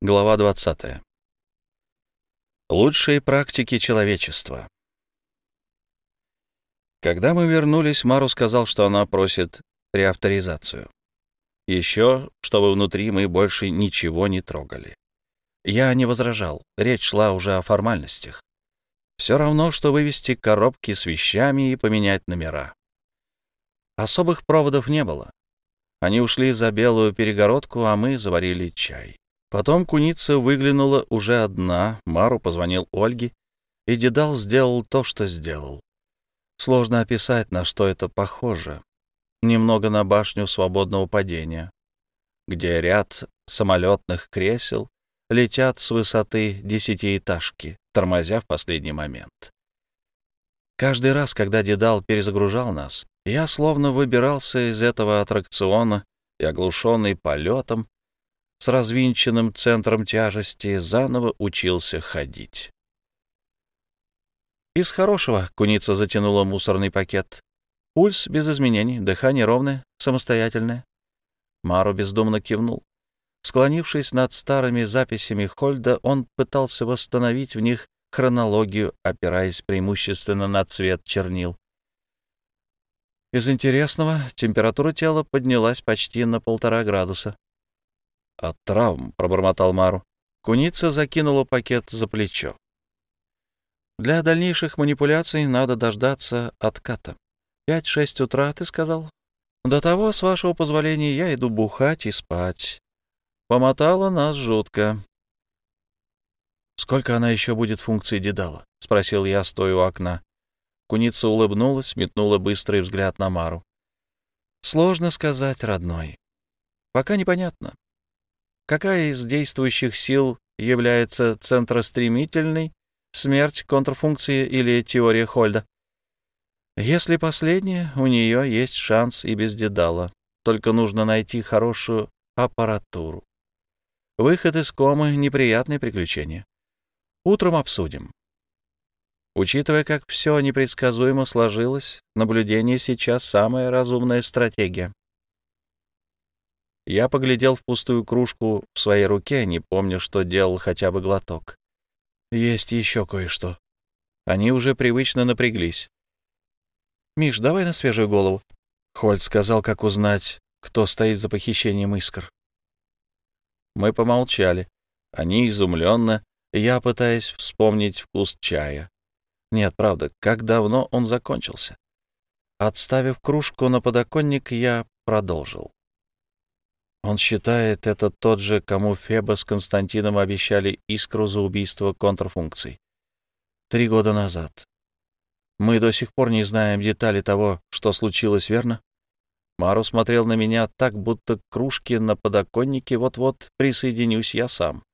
Глава 20. Лучшие практики человечества. Когда мы вернулись, Мару сказал, что она просит реавторизацию. Еще, чтобы внутри мы больше ничего не трогали. Я не возражал, речь шла уже о формальностях. Все равно, что вывести коробки с вещами и поменять номера. Особых проводов не было. Они ушли за белую перегородку, а мы заварили чай. Потом куница выглянула уже одна, Мару позвонил Ольге, и Дедал сделал то, что сделал. Сложно описать, на что это похоже. Немного на башню свободного падения, где ряд самолетных кресел летят с высоты десятиэтажки, тормозя в последний момент. Каждый раз, когда Дедал перезагружал нас, я словно выбирался из этого аттракциона и, оглушенный полетом, с развинченным центром тяжести, заново учился ходить. Из хорошего куница затянула мусорный пакет. Пульс без изменений, дыхание ровное, самостоятельное. Мару бездумно кивнул. Склонившись над старыми записями Хольда, он пытался восстановить в них хронологию, опираясь преимущественно на цвет чернил. Из интересного, температура тела поднялась почти на полтора градуса от травм», — пробормотал Мару. Куница закинула пакет за плечо. «Для дальнейших манипуляций надо дождаться отката. Пять-шесть утра, ты сказал? До того, с вашего позволения, я иду бухать и спать. Помотала нас жутко». «Сколько она еще будет функции Дедала?» — спросил я, стоя у окна. Куница улыбнулась, метнула быстрый взгляд на Мару. «Сложно сказать, родной. Пока непонятно. Какая из действующих сил является центростремительной, смерть, контрфункция или теория Хольда? Если последняя, у нее есть шанс и без дедала. Только нужно найти хорошую аппаратуру. Выход из комы — неприятное приключение. Утром обсудим. Учитывая, как все непредсказуемо сложилось, наблюдение сейчас самая разумная стратегия. Я поглядел в пустую кружку в своей руке, не помня, что делал хотя бы глоток. Есть еще кое-что. Они уже привычно напряглись. «Миш, давай на свежую голову». Хольт сказал, как узнать, кто стоит за похищением искр. Мы помолчали. Они изумленно, я пытаясь вспомнить вкус чая. Нет, правда, как давно он закончился. Отставив кружку на подоконник, я продолжил. Он считает, это тот же, кому Феба с Константином обещали искру за убийство контрфункций. Три года назад. Мы до сих пор не знаем детали того, что случилось, верно? Мару смотрел на меня так, будто к кружке на подоконнике вот-вот присоединюсь я сам.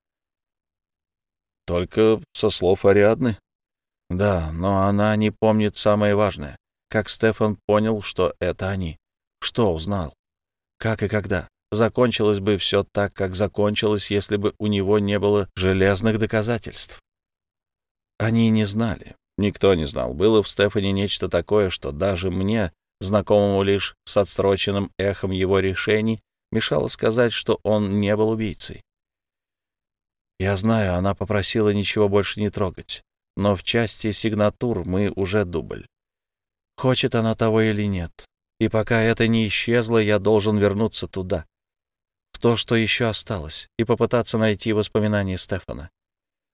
Только со слов Ариадны. Да, но она не помнит самое важное. Как Стефан понял, что это они. Что узнал? Как и когда? Закончилось бы все так, как закончилось, если бы у него не было железных доказательств. Они не знали. Никто не знал. Было в Стефане нечто такое, что даже мне, знакомому лишь с отсроченным эхом его решений, мешало сказать, что он не был убийцей. Я знаю, она попросила ничего больше не трогать, но в части сигнатур мы уже дубль. Хочет она того или нет. И пока это не исчезло, я должен вернуться туда то, что еще осталось, и попытаться найти воспоминания Стефана.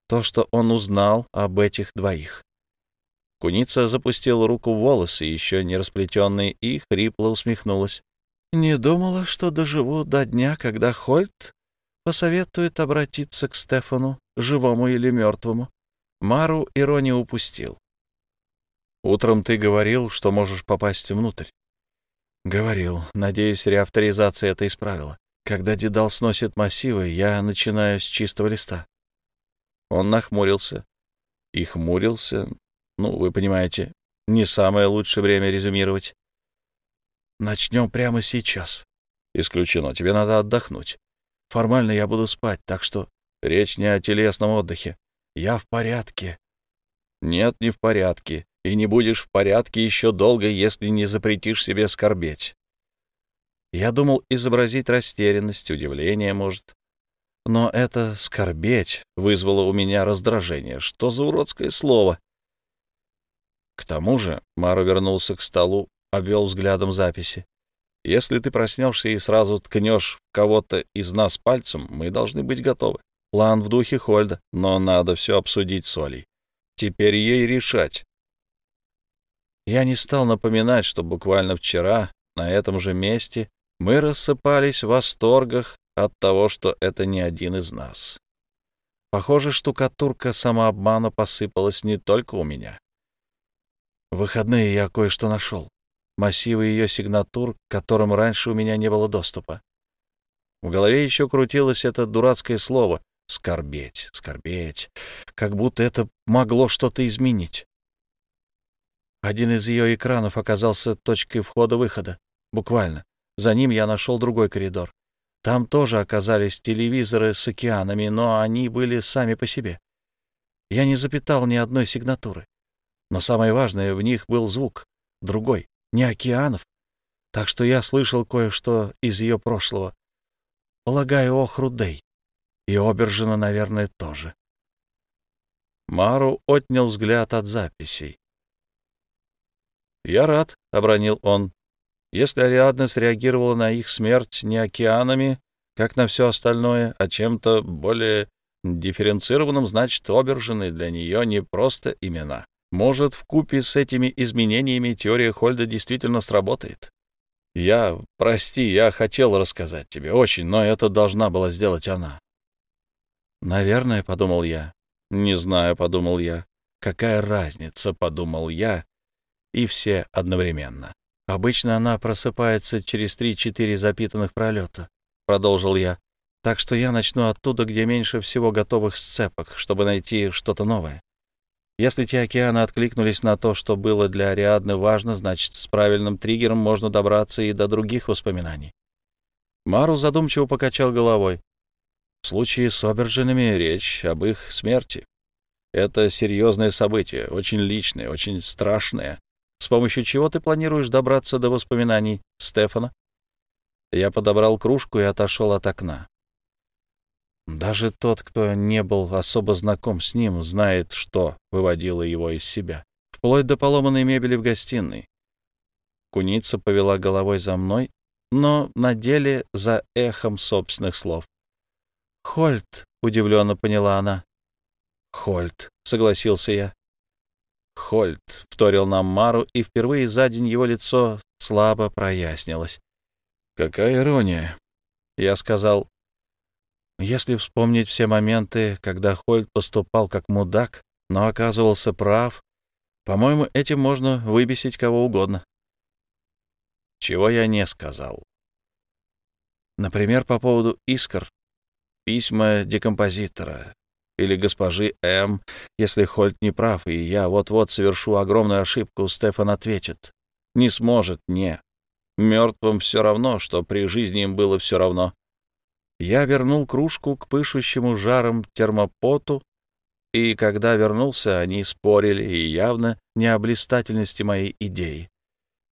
То, что он узнал об этих двоих. Куница запустила руку в волосы, еще не расплетенные, и хрипло усмехнулась. «Не думала, что доживу до дня, когда Хольт посоветует обратиться к Стефану, живому или мертвому. Мару иронию упустил. «Утром ты говорил, что можешь попасть внутрь». «Говорил. Надеюсь, реавторизация это исправила. Когда Дедал сносит массивы, я начинаю с чистого листа. Он нахмурился и хмурился. Ну, вы понимаете, не самое лучшее время резюмировать. Начнем прямо сейчас. Исключено, тебе надо отдохнуть. Формально я буду спать, так что речь не о телесном отдыхе. Я в порядке. Нет, не в порядке. И не будешь в порядке еще долго, если не запретишь себе скорбеть. Я думал изобразить растерянность, удивление, может. Но это «скорбеть» вызвало у меня раздражение. Что за уродское слово? К тому же Мара вернулся к столу, обвел взглядом записи. Если ты проснешься и сразу ткнешь кого-то из нас пальцем, мы должны быть готовы. План в духе Хольда, но надо все обсудить с Олей. Теперь ей решать. Я не стал напоминать, что буквально вчера на этом же месте мы рассыпались в восторгах от того, что это не один из нас. Похоже, штукатурка самообмана посыпалась не только у меня. В выходные я кое-что нашел. Массивы ее сигнатур, к которым раньше у меня не было доступа. В голове еще крутилось это дурацкое слово «скорбеть», «скорбеть», как будто это могло что-то изменить. Один из ее экранов оказался точкой входа-выхода. Буквально. За ним я нашел другой коридор. Там тоже оказались телевизоры с океанами, но они были сами по себе. Я не запитал ни одной сигнатуры. Но самое важное, в них был звук, другой, не океанов. Так что я слышал кое-что из ее прошлого. Полагаю, Охрудей. И Обержина, наверное, тоже. Мару отнял взгляд от записей. «Я рад», — обронил он. «Если Ариадна среагировала на их смерть не океанами, как на все остальное, а чем-то более дифференцированным, значит, обержены для нее не просто имена. Может, в купе с этими изменениями теория Хольда действительно сработает. Я, прости, я хотел рассказать тебе очень, но это должна была сделать она. Наверное, подумал я. Не знаю, подумал я. Какая разница, подумал я, и все одновременно. Обычно она просыпается через три-четыре запитанных пролета, продолжил я. Так что я начну оттуда, где меньше всего готовых сцепок, чтобы найти что-то новое. Если те океаны откликнулись на то, что было для Ариадны важно, значит, с правильным триггером можно добраться и до других воспоминаний. Мару задумчиво покачал головой. В случае с Обержинами речь об их смерти. Это серьезное событие, очень личное, очень страшное. С помощью чего ты планируешь добраться до воспоминаний Стефана? Я подобрал кружку и отошел от окна. Даже тот, кто не был особо знаком с ним, знает, что выводило его из себя. Вплоть до поломанной мебели в гостиной. Куница повела головой за мной, но на деле за эхом собственных слов. «Хольт», — удивленно поняла она. «Хольт», — согласился я. Хольт вторил нам Мару, и впервые за день его лицо слабо прояснилось. «Какая ирония!» Я сказал, если вспомнить все моменты, когда Хольт поступал как мудак, но оказывался прав, по-моему, этим можно выбесить кого угодно. Чего я не сказал. Например, по поводу искр, письма декомпозитора, или госпожи М. Если Хольт не прав, и я вот-вот совершу огромную ошибку, Стефан ответит. Не сможет, не. Мертвым все равно, что при жизни им было все равно. Я вернул кружку к пышущему жаром термопоту, и когда вернулся, они спорили, и явно не о блистательности моей идеи.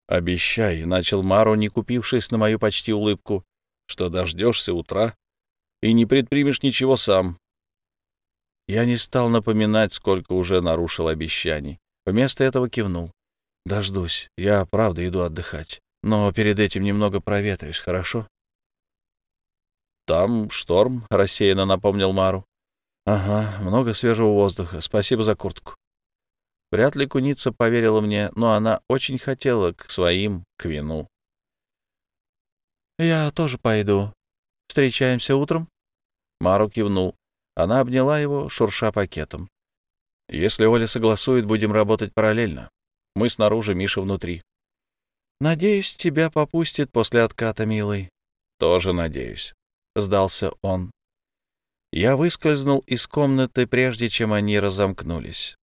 «Обещай», — начал Мару, не купившись на мою почти улыбку, «что дождешься утра и не предпримешь ничего сам. Я не стал напоминать, сколько уже нарушил обещаний. Вместо этого кивнул. «Дождусь. Я, правда, иду отдыхать. Но перед этим немного проветрюсь, хорошо?» «Там шторм», — рассеянно напомнил Мару. «Ага, много свежего воздуха. Спасибо за куртку». Вряд ли куница поверила мне, но она очень хотела к своим, к вину. «Я тоже пойду. Встречаемся утром?» Мару кивнул. Она обняла его, шурша пакетом. «Если Оля согласует, будем работать параллельно. Мы снаружи, Миша внутри». «Надеюсь, тебя попустит после отката, милый». «Тоже надеюсь», — сдался он. Я выскользнул из комнаты, прежде чем они разомкнулись.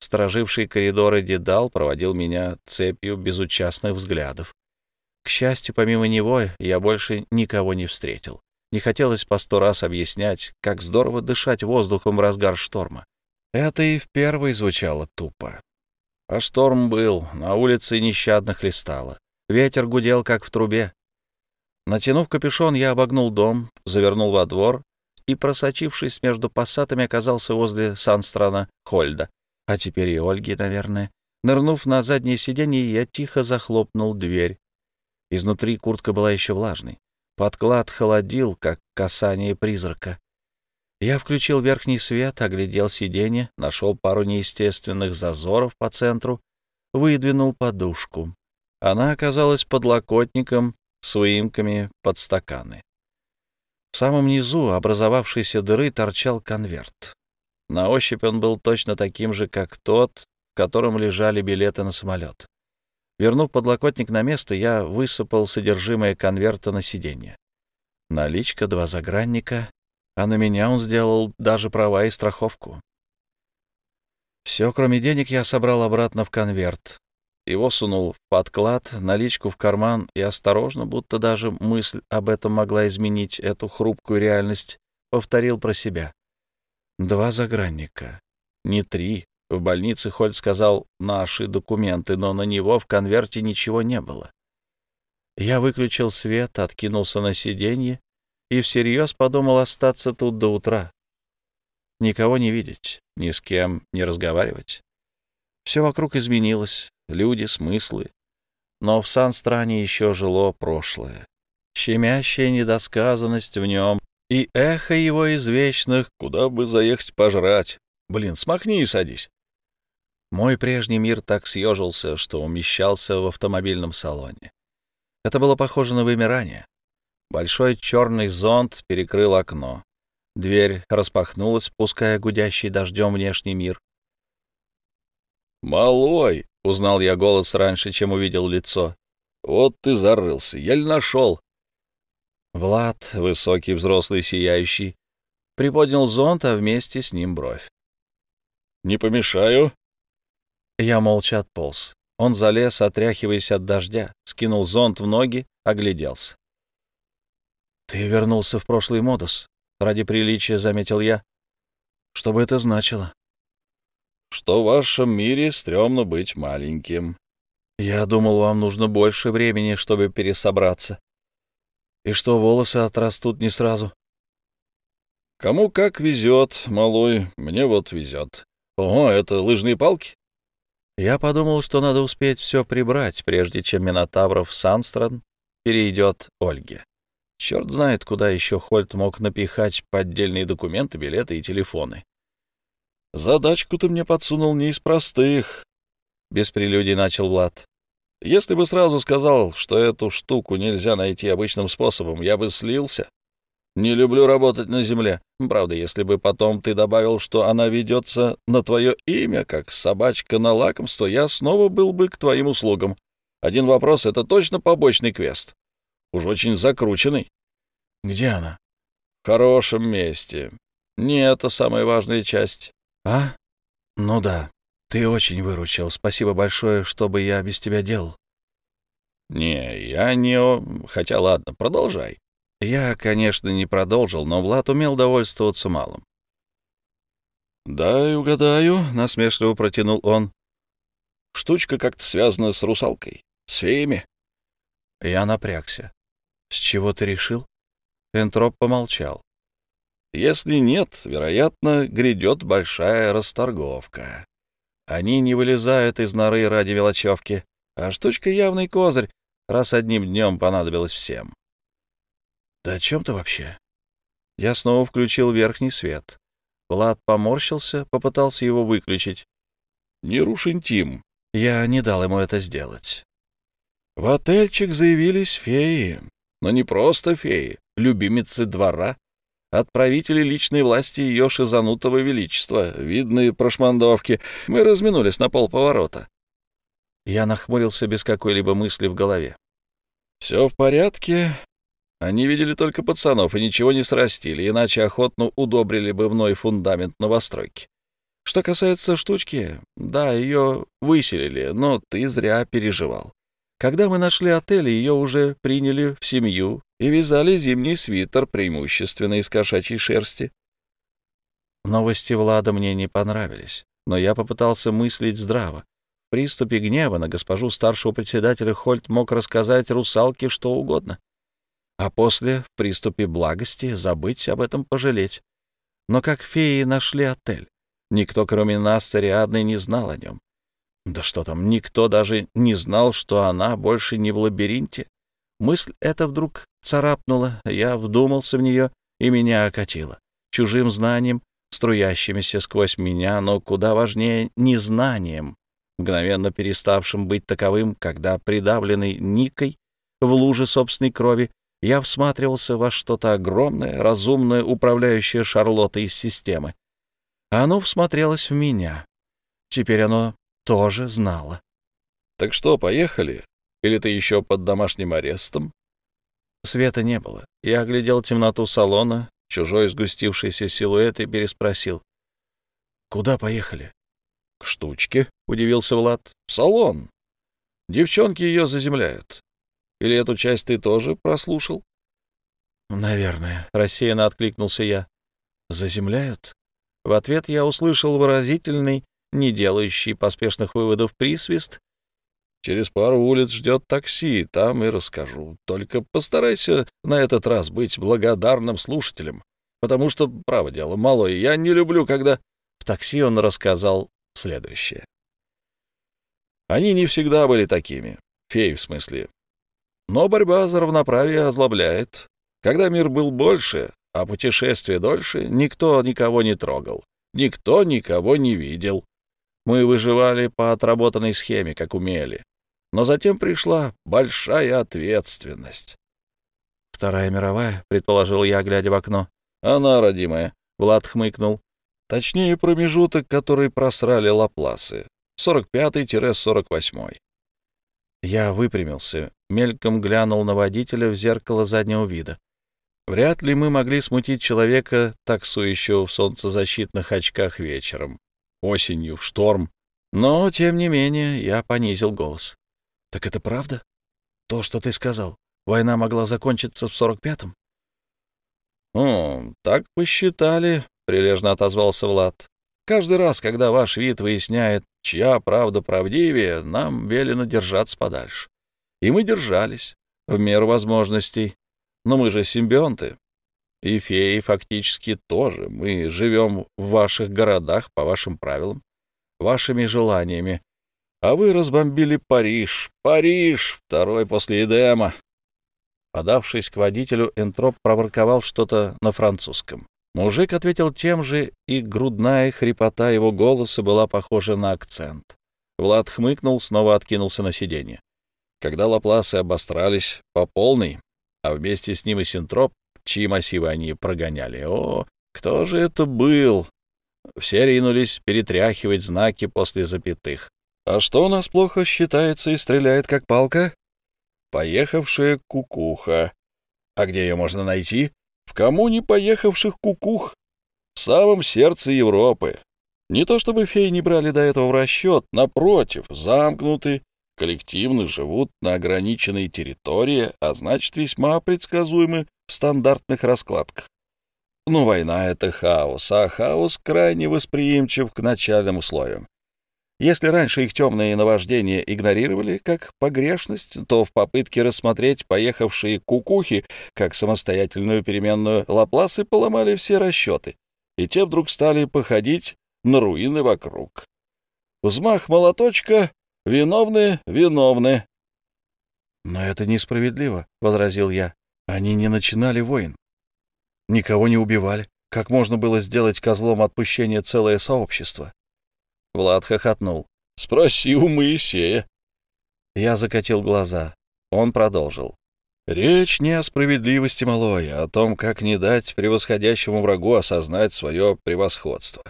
Стороживший коридоры Дедал проводил меня цепью безучастных взглядов. К счастью, помимо него я больше никого не встретил. Не хотелось по сто раз объяснять, как здорово дышать воздухом в разгар шторма. Это и в первой звучало тупо. А шторм был, на улице нещадно хлестало. Ветер гудел, как в трубе. Натянув капюшон, я обогнул дом, завернул во двор и, просочившись между пассатами, оказался возле Санстрана Хольда, а теперь и Ольги, наверное. Нырнув на заднее сиденье, я тихо захлопнул дверь. Изнутри куртка была еще влажной. Подклад холодил, как касание призрака. Я включил верхний свет, оглядел сиденье, нашел пару неестественных зазоров по центру, выдвинул подушку. Она оказалась подлокотником с выемками под стаканы. В самом низу образовавшейся дыры торчал конверт. На ощупь он был точно таким же, как тот, в котором лежали билеты на самолет. Вернув подлокотник на место, я высыпал содержимое конверта на сиденье. Наличка, два загранника, а на меня он сделал даже права и страховку. Все, кроме денег, я собрал обратно в конверт. Его сунул в подклад, наличку в карман и осторожно, будто даже мысль об этом могла изменить эту хрупкую реальность, повторил про себя. Два загранника. Не три. В больнице Хольд сказал «наши документы», но на него в конверте ничего не было. Я выключил свет, откинулся на сиденье и всерьез подумал остаться тут до утра. Никого не видеть, ни с кем не разговаривать. Все вокруг изменилось, люди, смыслы. Но в Сан-Стране еще жило прошлое. Щемящая недосказанность в нем и эхо его извечных «Куда бы заехать пожрать?» «Блин, смахни и садись». Мой прежний мир так съежился, что умещался в автомобильном салоне. Это было похоже на вымирание. Большой черный зонт перекрыл окно. Дверь распахнулась, пуская гудящий дождем внешний мир. «Малой!» — узнал я голос раньше, чем увидел лицо. «Вот ты зарылся, еле нашел!» Влад, высокий, взрослый, сияющий, приподнял зонт, а вместе с ним бровь. «Не помешаю?» Я молча отполз. Он залез, отряхиваясь от дождя, скинул зонт в ноги, огляделся. «Ты вернулся в прошлый модус», — ради приличия заметил я. «Что бы это значило?» «Что в вашем мире стрёмно быть маленьким». «Я думал, вам нужно больше времени, чтобы пересобраться. И что волосы отрастут не сразу». «Кому как везет, малой, мне вот везет. Ого, это лыжные палки?» Я подумал, что надо успеть все прибрать, прежде чем Минотавров Санстрон перейдет Ольге. Черт знает, куда еще Хольт мог напихать поддельные документы, билеты и телефоны. «Задачку ты мне подсунул не из простых», — без прелюдий начал Влад. «Если бы сразу сказал, что эту штуку нельзя найти обычным способом, я бы слился. Не люблю работать на земле. Правда, если бы потом ты добавил, что она ведется на твое имя, как собачка на лакомство, я снова был бы к твоим услугам. Один вопрос — это точно побочный квест. Уж очень закрученный. Где она? В хорошем месте. Не это самая важная часть. А? Ну да. Ты очень выручил. Спасибо большое, что бы я без тебя делал. Не, я не... Хотя ладно, продолжай. Я, конечно, не продолжил, но Влад умел довольствоваться малым. «Да, и угадаю», — насмешливо протянул он. «Штучка как-то связана с русалкой, с феями». Я напрягся. «С чего ты решил?» Энтроп помолчал. «Если нет, вероятно, грядет большая расторговка. Они не вылезают из норы ради мелочевки, а штучка явный козырь, раз одним днем понадобилось всем». «Да о чем ты вообще?» Я снова включил верхний свет. Влад поморщился, попытался его выключить. «Не руш интим». Я не дал ему это сделать. В отельчик заявились феи. Но не просто феи, любимицы двора, отправители личной власти ее шизанутого величества, видные прошмандовки. Мы разминулись на полповорота. Я нахмурился без какой-либо мысли в голове. «Все в порядке. Они видели только пацанов и ничего не срастили, иначе охотно удобрили бы мной фундамент новостройки. Что касается штучки, да, ее выселили, но ты зря переживал. Когда мы нашли отель, ее уже приняли в семью и вязали зимний свитер, преимущественно из кошачьей шерсти. Новости Влада мне не понравились, но я попытался мыслить здраво. В приступе гнева на госпожу старшего председателя Хольт мог рассказать русалке что угодно. А после, в приступе благости, забыть об этом пожалеть. Но как феи нашли отель? Никто, кроме нас, с Ариадной, не знал о нем. Да что там, никто даже не знал, что она больше не в лабиринте. Мысль эта вдруг царапнула, я вдумался в нее, и меня окатило. Чужим знанием, струящимися сквозь меня, но куда важнее незнанием, мгновенно переставшим быть таковым, когда придавленный Никой в луже собственной крови я всматривался во что-то огромное, разумное, управляющее Шарлоттой из системы. Оно всмотрелось в меня. Теперь оно тоже знало. «Так что, поехали? Или ты еще под домашним арестом?» Света не было. Я оглядел темноту салона, чужой сгустившийся силуэт и переспросил. «Куда поехали?» «К штучке», — удивился Влад. «В салон. Девчонки ее заземляют. Или эту часть ты тоже прослушал? Наверное, рассеянно откликнулся я. Заземляют? В ответ я услышал выразительный, не делающий поспешных выводов присвист. Через пару улиц ждет такси, там и расскажу. Только постарайся на этот раз быть благодарным слушателем, потому что, право дело, малой, я не люблю, когда... В такси он рассказал следующее. Они не всегда были такими. Фей, в смысле. Но борьба за равноправие озлобляет. Когда мир был больше, а путешествие дольше, никто никого не трогал, никто никого не видел. Мы выживали по отработанной схеме, как умели. Но затем пришла большая ответственность. «Вторая мировая», — предположил я, глядя в окно. «Она, родимая», — Влад хмыкнул. «Точнее, промежуток, который просрали лапласы. 45-48. Я выпрямился, мельком глянул на водителя в зеркало заднего вида. Вряд ли мы могли смутить человека, таксующего в солнцезащитных очках вечером, осенью, в шторм. Но, тем не менее, я понизил голос. — Так это правда? То, что ты сказал. Война могла закончиться в сорок пятом? — Ну, так посчитали, — прилежно отозвался Влад. Каждый раз, когда ваш вид выясняет, чья правда правдивее, нам велено держаться подальше. И мы держались, в меру возможностей. Но мы же симбионты. И феи фактически тоже. Мы живем в ваших городах по вашим правилам, вашими желаниями. А вы разбомбили Париж. Париж! Второй после Эдема. Подавшись к водителю, Энтроп проворковал что-то на французском. Мужик ответил тем же, и грудная хрипота его голоса была похожа на акцент. Влад хмыкнул, снова откинулся на сиденье. Когда лапласы обострались по полной, а вместе с ним и синтроп, чьи массивы они прогоняли, о, кто же это был? Все ринулись перетряхивать знаки после запятых. А что у нас плохо считается и стреляет как палка? Поехавшая кукуха. А где ее можно найти? В коммуне поехавших кукух, в самом сердце Европы. Не то чтобы феи не брали до этого в расчет, напротив, замкнуты, коллективно живут на ограниченной территории, а значит, весьма предсказуемы в стандартных раскладках. Но война — это хаос, а хаос крайне восприимчив к начальным условиям. Если раньше их темные наваждения игнорировали как погрешность, то в попытке рассмотреть поехавшие кукухи как самостоятельную переменную Лапласы поломали все расчеты, и те вдруг стали походить на руины вокруг. Взмах молоточка — виновны, виновны. — Но это несправедливо, — возразил я. Они не начинали войн. Никого не убивали. Как можно было сделать козлом отпущения целое сообщество? Влад хохотнул. «Спроси у Моисея». Я закатил глаза. Он продолжил. «Речь не о справедливости малой, а о том, как не дать превосходящему врагу осознать свое превосходство.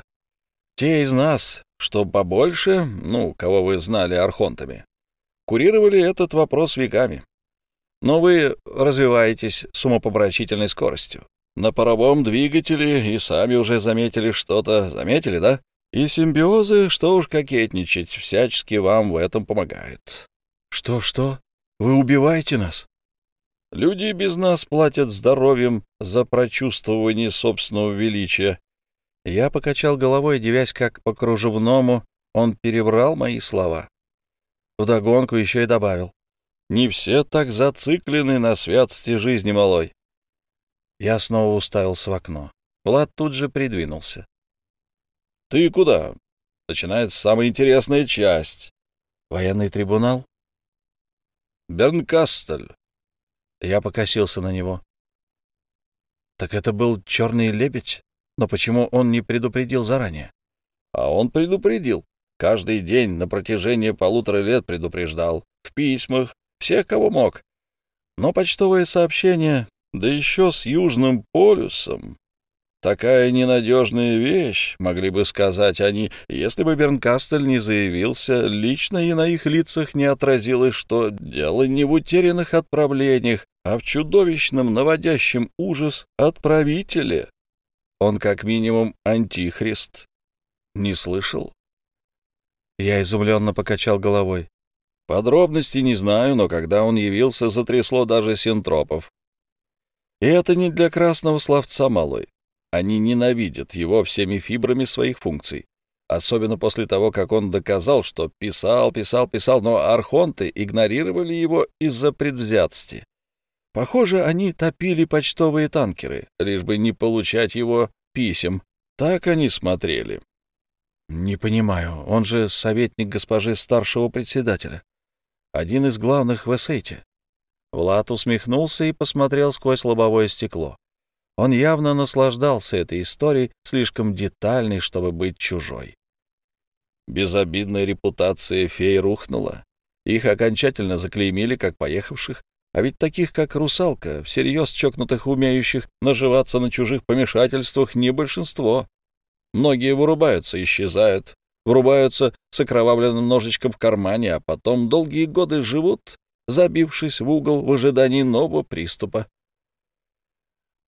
Те из нас, что побольше, ну, кого вы знали архонтами, курировали этот вопрос веками. Но вы развиваетесь с умопомрачительной скоростью. На паровом двигателе и сами уже заметили что-то. Заметили, да? И симбиозы, что уж кокетничать, всячески вам в этом помогают. Что-что? Вы убиваете нас? Люди без нас платят здоровьем за прочувствование собственного величия. Я покачал головой, девясь как по кружевному, он переврал мои слова. Вдогонку еще и добавил. Не все так зациклены на святости жизни малой. Я снова уставился в окно. Влад тут же придвинулся. — Ты куда? Начинается самая интересная часть. — Военный трибунал? — Бернкастель. Я покосился на него. — Так это был черный лебедь? Но почему он не предупредил заранее? — А он предупредил. Каждый день на протяжении полутора лет предупреждал. В письмах, всех, кого мог. Но почтовое сообщение, да еще с Южным полюсом, такая ненадежная вещь, могли бы сказать они, если бы Бернкастель не заявился, лично и на их лицах не отразилось, что дело не в утерянных отправлениях, а в чудовищном, наводящем ужас отправителе. Он как минимум антихрист. Не слышал? Я изумленно покачал головой. Подробностей не знаю, но когда он явился, затрясло даже синтропов. И это не для красного словца малой. Они ненавидят его всеми фибрами своих функций. Особенно после того, как он доказал, что писал, писал, писал, но архонты игнорировали его из-за предвзятости. Похоже, они топили почтовые танкеры, лишь бы не получать его писем. Так они смотрели. «Не понимаю, он же советник госпожи старшего председателя один из главных в Эссейте. Влад усмехнулся и посмотрел сквозь лобовое стекло. Он явно наслаждался этой историей, слишком детальной, чтобы быть чужой. Безобидная репутация фей рухнула. Их окончательно заклеймили как поехавших, а ведь таких, как русалка, всерьез чокнутых, умеющих наживаться на чужих помешательствах, не большинство. Многие вырубаются, исчезают, врубаются с окровавленным ножичком в кармане, а потом долгие годы живут, забившись в угол в ожидании нового приступа.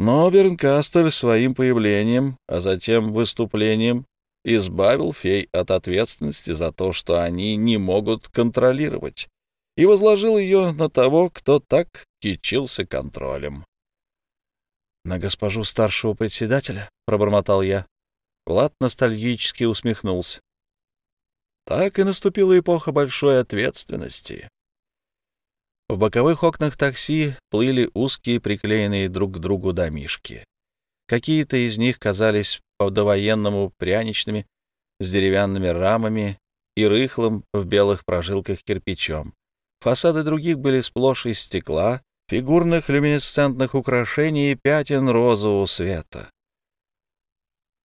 Но Бернкастель своим появлением, а затем выступлением, избавил фей от ответственности за то, что они не могут контролировать, и возложил ее на того, кто так кичился контролем. — На госпожу старшего председателя? — пробормотал я. Влад ностальгически усмехнулся. Так и наступила эпоха большой ответственности. В боковых окнах такси плыли узкие, приклеенные друг к другу домишки. Какие-то из них казались по-довоенному пряничными, с деревянными рамами и рыхлым в белых прожилках кирпичом. Фасады других были сплошь из стекла, фигурных люминесцентных украшений и пятен розового света.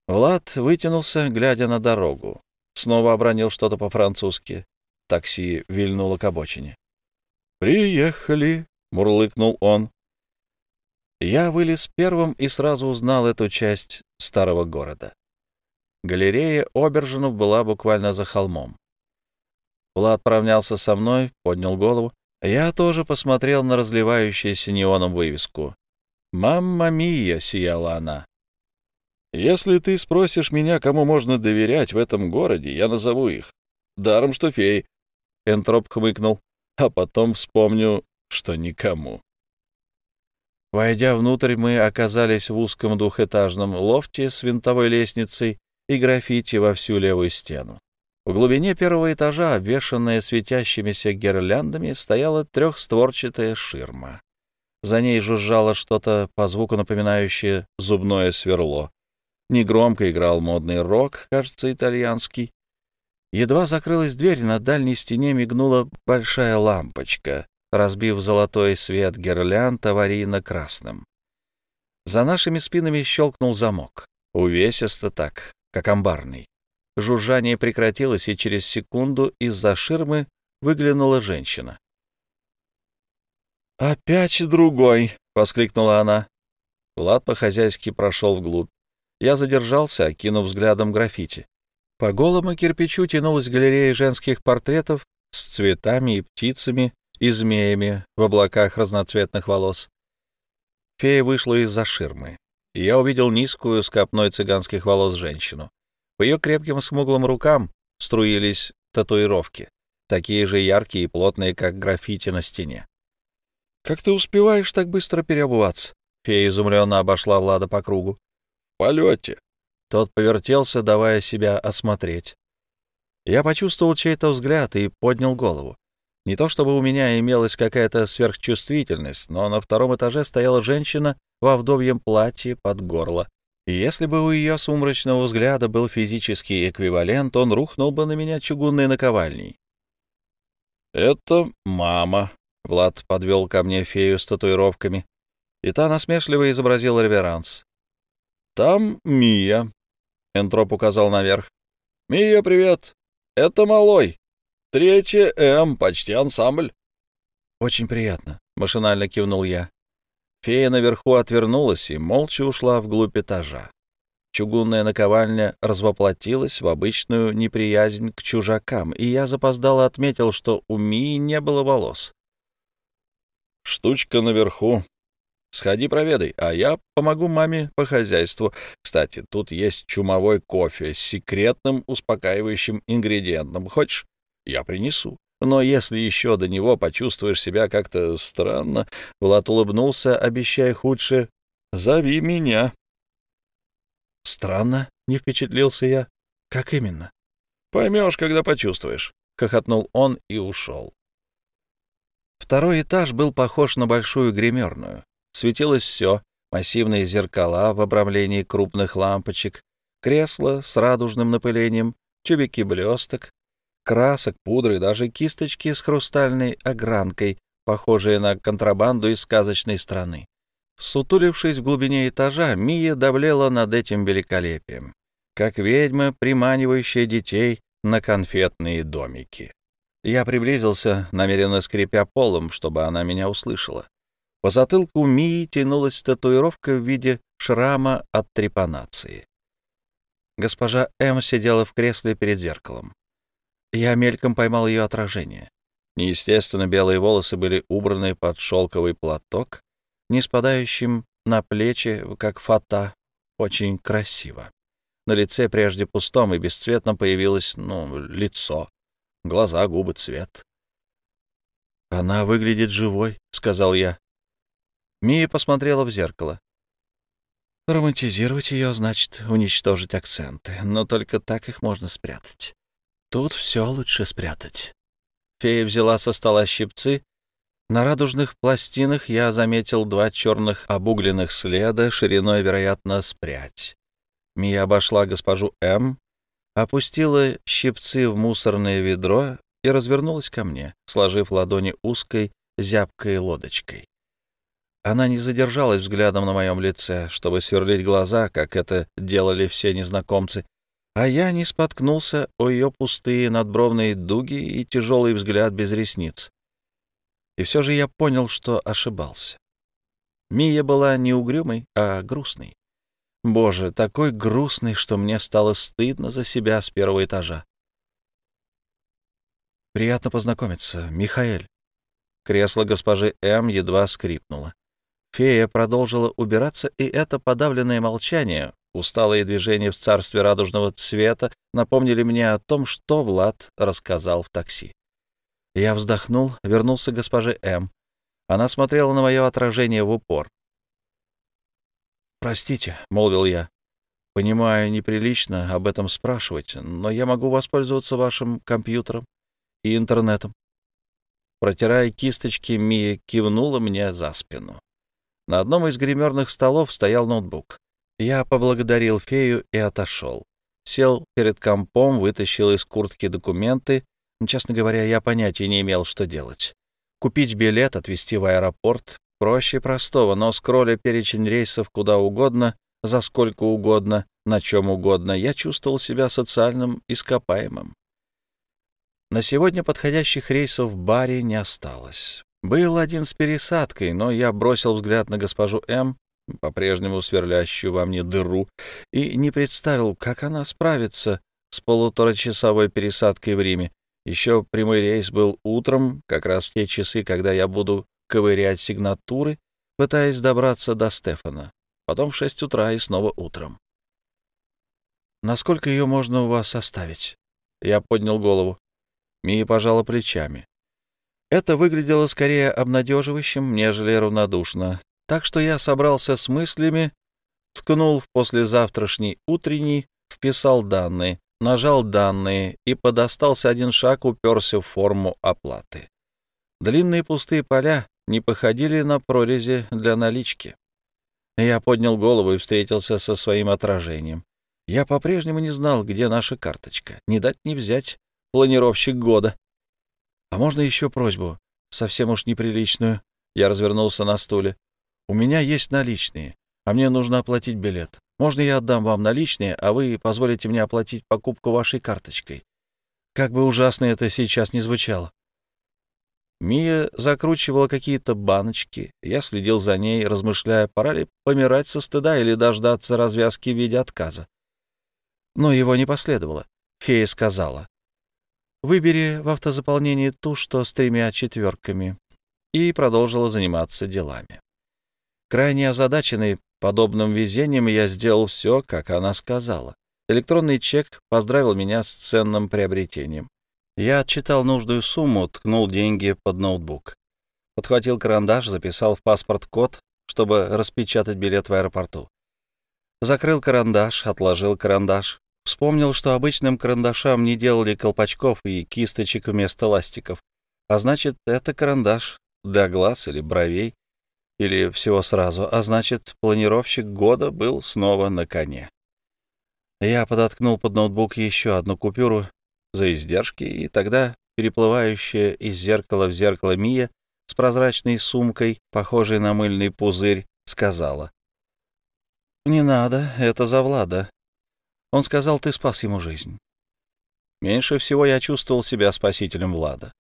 Влад вытянулся, глядя на дорогу. Снова обронил что-то по-французски. Такси вильнуло к обочине. «Приехали!» — мурлыкнул он. Я вылез первым и сразу узнал эту часть старого города. Галерея Оберженов была буквально за холмом. Влад поравнялся со мной, поднял голову. Я тоже посмотрел на разливающуюся неоном вывеску. «Мамма Мия!» — сияла она. Если ты спросишь меня, кому можно доверять в этом городе, я назову их. Даром, что фей. Энтроп хмыкнул, а потом вспомню, что никому. Войдя внутрь, мы оказались в узком двухэтажном лофте с винтовой лестницей и граффити во всю левую стену. В глубине первого этажа, обвешанная светящимися гирляндами, стояла трехстворчатая ширма. За ней жужжало что-то по звуку напоминающее зубное сверло. Негромко играл модный рок, кажется, итальянский. Едва закрылась дверь, на дальней стене мигнула большая лампочка, разбив золотой свет гирлянд аварийно-красным. За нашими спинами щелкнул замок. Увесисто так, как амбарный. Жужжание прекратилось, и через секунду из-за ширмы выглянула женщина. «Опять другой!» — воскликнула она. Влад по-хозяйски прошел вглубь. Я задержался, окинув взглядом граффити. По голому кирпичу тянулась галерея женских портретов с цветами и птицами и змеями в облаках разноцветных волос. Фея вышла из-за ширмы, я увидел низкую с копной цыганских волос женщину. По ее крепким смуглым рукам струились татуировки, такие же яркие и плотные, как граффити на стене. «Как ты успеваешь так быстро переобуваться?» Фея изумленно обошла Влада по кругу полете. Тот повертелся, давая себя осмотреть. Я почувствовал чей-то взгляд и поднял голову. Не то чтобы у меня имелась какая-то сверхчувствительность, но на втором этаже стояла женщина во вдовьем платье под горло. И если бы у ее сумрачного взгляда был физический эквивалент, он рухнул бы на меня чугунной наковальней. «Это мама», — Влад подвел ко мне фею с татуировками, и та насмешливо изобразила реверанс. «Там Мия», — Энтроп указал наверх. «Мия, привет! Это Малой. Третья М, почти ансамбль». «Очень приятно», — машинально кивнул я. Фея наверху отвернулась и молча ушла вглубь этажа. Чугунная наковальня развоплотилась в обычную неприязнь к чужакам, и я запоздало отметил, что у Мии не было волос. «Штучка наверху. Сходи проведай, а я помогу маме по хозяйству. Кстати, тут есть чумовой кофе с секретным успокаивающим ингредиентом. Хочешь? Я принесу. Но если еще до него почувствуешь себя как-то странно, Влад улыбнулся, обещая худшее, зови меня. Странно, не впечатлился я. Как именно? Поймешь, когда почувствуешь, хохотнул он и ушел. Второй этаж был похож на большую гримерную. Светилось все — массивные зеркала в обрамлении крупных лампочек, кресла с радужным напылением, тюбики блесток, красок, пудры, даже кисточки с хрустальной огранкой, похожие на контрабанду из сказочной страны. Сутулившись в глубине этажа, Мия давлела над этим великолепием, как ведьма, приманивающая детей на конфетные домики. Я приблизился, намеренно скрипя полом, чтобы она меня услышала. По затылку Мии тянулась татуировка в виде шрама от трепанации. Госпожа М. сидела в кресле перед зеркалом. Я мельком поймал ее отражение. Неестественно белые волосы были убраны под шелковый платок, не спадающим на плечи, как фата, очень красиво. На лице, прежде пустом и бесцветном, появилось, ну, лицо, глаза, губы, цвет. «Она выглядит живой», — сказал я. Мия посмотрела в зеркало. Романтизировать ее значит уничтожить акценты, но только так их можно спрятать. Тут все лучше спрятать. Фея взяла со стола щипцы. На радужных пластинах я заметил два черных обугленных следа, шириной, вероятно, спрять. Мия обошла госпожу М, опустила щипцы в мусорное ведро и развернулась ко мне, сложив ладони узкой, зябкой лодочкой. Она не задержалась взглядом на моем лице, чтобы сверлить глаза, как это делали все незнакомцы, а я не споткнулся о ее пустые надбровные дуги и тяжелый взгляд без ресниц. И все же я понял, что ошибался. Мия была не угрюмой, а грустной. Боже, такой грустный, что мне стало стыдно за себя с первого этажа. «Приятно познакомиться, Михаэль». Кресло госпожи М. едва скрипнуло. Фея продолжила убираться, и это подавленное молчание, Усталые движения в царстве радужного цвета напомнили мне о том, что Влад рассказал в такси. Я вздохнул, вернулся к госпоже М. Она смотрела на мое отражение в упор. «Простите», — молвил я. «Понимаю, неприлично об этом спрашивать, но я могу воспользоваться вашим компьютером и интернетом». Протирая кисточки, Мия кивнула мне за спину. На одном из гримерных столов стоял ноутбук. Я поблагодарил фею и отошел. Сел перед компом, вытащил из куртки документы. Честно говоря, я понятия не имел, что делать. Купить билет, отвезти в аэропорт — проще простого, но скролля перечень рейсов куда угодно, за сколько угодно, на чем угодно, я чувствовал себя социальным ископаемым. На сегодня подходящих рейсов в баре не осталось. Был один с пересадкой, но я бросил взгляд на госпожу М по-прежнему сверлящую во мне дыру, и не представил, как она справится с полуторачасовой пересадкой в Риме. Еще прямой рейс был утром, как раз в те часы, когда я буду ковырять сигнатуры, пытаясь добраться до Стефана. Потом в шесть утра и снова утром. «Насколько ее можно у вас оставить?» Я поднял голову. Мия пожала плечами. Это выглядело скорее обнадеживающим, нежели равнодушно. Так что я собрался с мыслями, ткнул в послезавтрашний утренний, вписал данные, нажал данные и подостался один шаг, уперся в форму оплаты. Длинные пустые поля не походили на прорези для налички. Я поднял голову и встретился со своим отражением. Я по-прежнему не знал, где наша карточка. Не дать не взять. Планировщик года. А можно еще просьбу? Совсем уж неприличную. Я развернулся на стуле. У меня есть наличные, а мне нужно оплатить билет. Можно я отдам вам наличные, а вы позволите мне оплатить покупку вашей карточкой? Как бы ужасно это сейчас не звучало. Мия закручивала какие-то баночки. Я следил за ней, размышляя, пора ли помирать со стыда или дождаться развязки в виде отказа. Но его не последовало. Фея сказала. «Выбери в автозаполнении ту, что с тремя четверками», и продолжила заниматься делами. Крайне озадаченный подобным везением, я сделал все, как она сказала. Электронный чек поздравил меня с ценным приобретением. Я отчитал нужную сумму, ткнул деньги под ноутбук. Подхватил карандаш, записал в паспорт код, чтобы распечатать билет в аэропорту. Закрыл карандаш, отложил карандаш. Вспомнил, что обычным карандашам не делали колпачков и кисточек вместо ластиков. А значит, это карандаш для глаз или бровей, или всего сразу. А значит, планировщик года был снова на коне. Я подоткнул под ноутбук еще одну купюру за издержки, и тогда переплывающая из зеркала в зеркало Мия с прозрачной сумкой, похожей на мыльный пузырь, сказала. «Не надо, это за Влада. Он сказал, ты спас ему жизнь. Меньше всего я чувствовал себя спасителем Влада.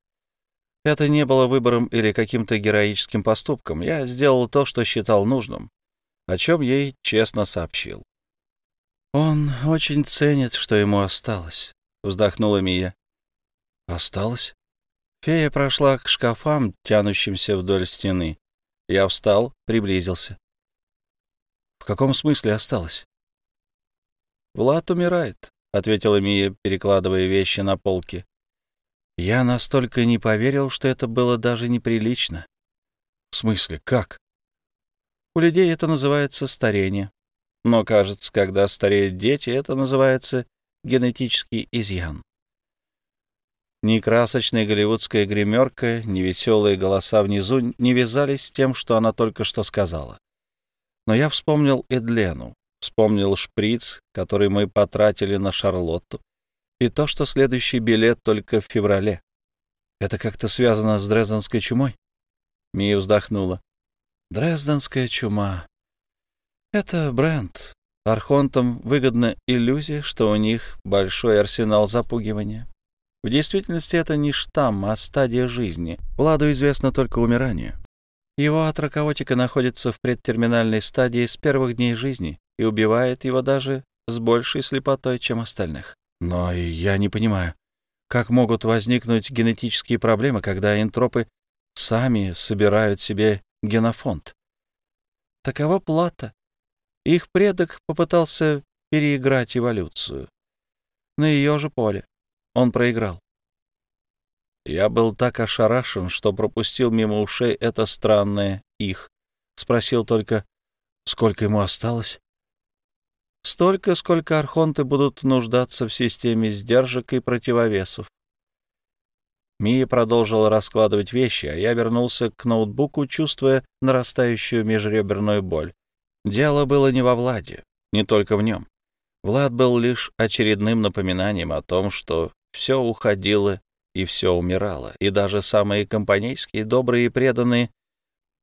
Это не было выбором или каким-то героическим поступком. Я сделал то, что считал нужным, о чем ей честно сообщил. «Он очень ценит, что ему осталось», — вздохнула Мия. «Осталось?» Фея прошла к шкафам, тянущимся вдоль стены. Я встал, приблизился. «В каком смысле осталось?» «Влад умирает», — ответила Мия, перекладывая вещи на полки. Я настолько не поверил, что это было даже неприлично. В смысле, как? У людей это называется старение. Но, кажется, когда стареют дети, это называется генетический изъян. Ни красочная голливудская гримерка, ни веселые голоса внизу не вязались с тем, что она только что сказала. Но я вспомнил Эдлену, Вспомнил шприц, который мы потратили на Шарлотту, и то, что следующий билет только в феврале. Это как-то связано с Дрезденской чумой? Мия вздохнула. Дрезденская чума. Это бренд. Архонтам выгодна иллюзия, что у них большой арсенал запугивания. В действительности это не штамм, а стадия жизни. Владу известно только умирание. Его атрокаотика находится в предтерминальной стадии с первых дней жизни, и убивает его даже с большей слепотой, чем остальных. Но я не понимаю, как могут возникнуть генетические проблемы, когда энтропы сами собирают себе генофонд? Такова плата. Их предок попытался переиграть эволюцию. На ее же поле. Он проиграл. Я был так ошарашен, что пропустил мимо ушей это странное «их». Спросил только, сколько ему осталось. Столько, сколько архонты будут нуждаться в системе сдержек и противовесов. Мия продолжила раскладывать вещи, а я вернулся к ноутбуку, чувствуя нарастающую межреберную боль. Дело было не во Владе, не только в нем. Влад был лишь очередным напоминанием о том, что все уходило и все умирало, и даже самые компанейские, добрые и преданные,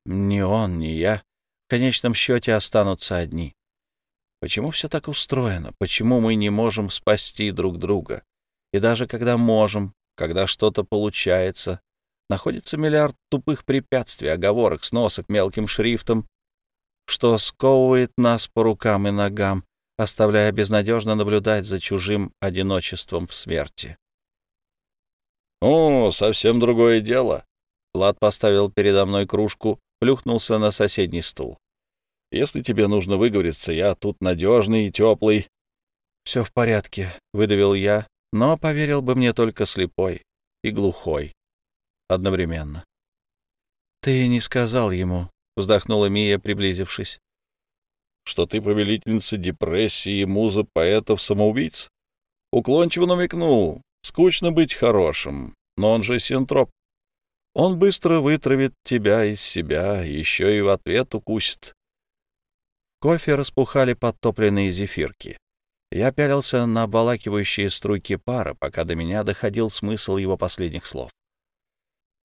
ни он, ни я, в конечном счете останутся одни. Почему все так устроено? Почему мы не можем спасти друг друга? И даже когда можем, когда что-то получается, находится миллиард тупых препятствий, оговорок, сносок мелким шрифтом, что сковывает нас по рукам и ногам, оставляя безнадежно наблюдать за чужим одиночеством в смерти. «О, совсем другое дело!» Влад поставил передо мной кружку, плюхнулся на соседний стул. Если тебе нужно выговориться, я тут надежный и теплый. — Все в порядке, — выдавил я, но поверил бы мне только слепой и глухой одновременно. — Ты не сказал ему, — вздохнула Мия, приблизившись. — Что ты повелительница депрессии и муза поэтов-самоубийц? Уклончиво намекнул. Скучно быть хорошим, но он же синтроп. Он быстро вытравит тебя из себя, еще и в ответ укусит. Кофе распухали подтопленные зефирки. Я пялился на обволакивающие струйки пара, пока до меня доходил смысл его последних слов.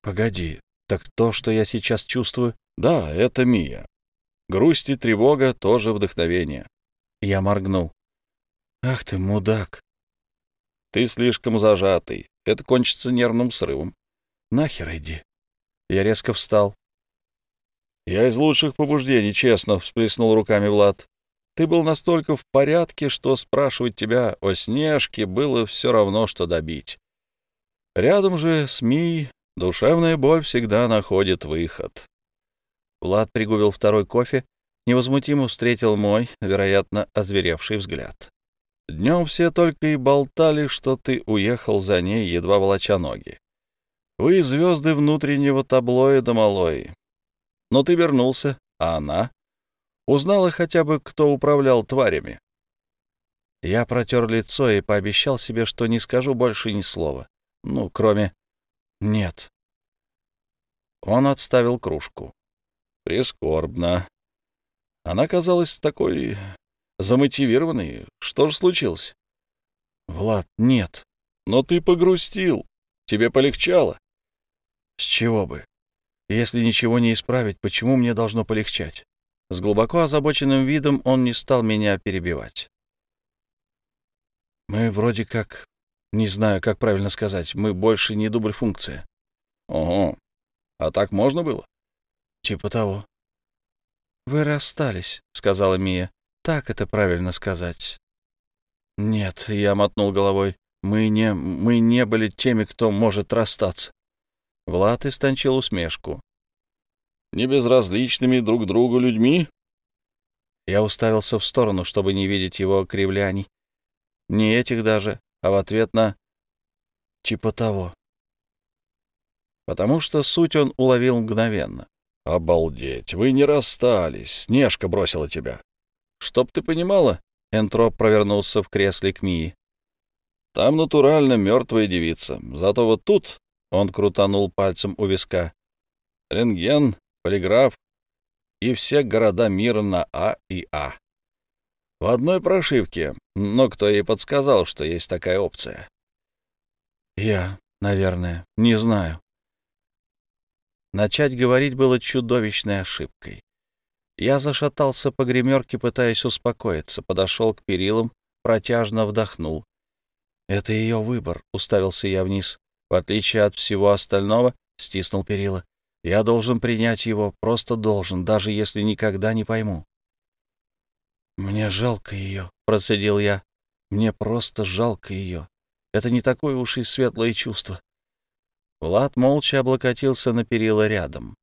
«Погоди, так то, что я сейчас чувствую...» «Да, это Мия. Грусть и тревога — тоже вдохновение». Я моргнул. «Ах ты, мудак!» «Ты слишком зажатый. Это кончится нервным срывом». «Нахер иди!» Я резко встал. «Я из лучших побуждений, честно», — всплеснул руками Влад. «Ты был настолько в порядке, что спрашивать тебя о Снежке было все равно, что добить. Рядом же с Мией душевная боль всегда находит выход». Влад пригубил второй кофе, невозмутимо встретил мой, вероятно, озверевший взгляд. Днем все только и болтали, что ты уехал за ней, едва волоча ноги. Вы звезды внутреннего таблоида, малой. Но ты вернулся, а она? Узнала хотя бы, кто управлял тварями. Я протер лицо и пообещал себе, что не скажу больше ни слова. Ну, кроме «нет». Он отставил кружку. Прискорбно. Она казалась такой замотивированной. Что же случилось? Влад, нет. Но ты погрустил. Тебе полегчало. С чего бы? Если ничего не исправить, почему мне должно полегчать? С глубоко озабоченным видом он не стал меня перебивать. Мы вроде как... Не знаю, как правильно сказать. Мы больше не дубль-функция. Ого. А так можно было? Типа того. Вы расстались, сказала Мия. Так это правильно сказать. Нет, я мотнул головой. Мы не... Мы не были теми, кто может расстаться. Влад истончил усмешку. «Небезразличными друг другу людьми?» Я уставился в сторону, чтобы не видеть его кривляний. Не этих даже, а в ответ на типа того. Потому что суть он уловил мгновенно. «Обалдеть! Вы не расстались! Снежка бросила тебя!» «Чтоб ты понимала!» — Энтроп провернулся в кресле к Мии. «Там натурально мертвая девица. Зато вот тут он крутанул пальцем у виска. Рентген, полиграф и все города мира на А и А. В одной прошивке, но кто ей подсказал, что есть такая опция? Я, наверное, не знаю. Начать говорить было чудовищной ошибкой. Я зашатался по гримерке, пытаясь успокоиться, подошел к перилам, протяжно вдохнул. «Это ее выбор», — уставился я вниз в отличие от всего остального, стиснул перила. Я должен принять его, просто должен, даже если никогда не пойму. «Мне жалко ее», — процедил я. «Мне просто жалко ее. Это не такое уж и светлое чувство». Влад молча облокотился на перила рядом.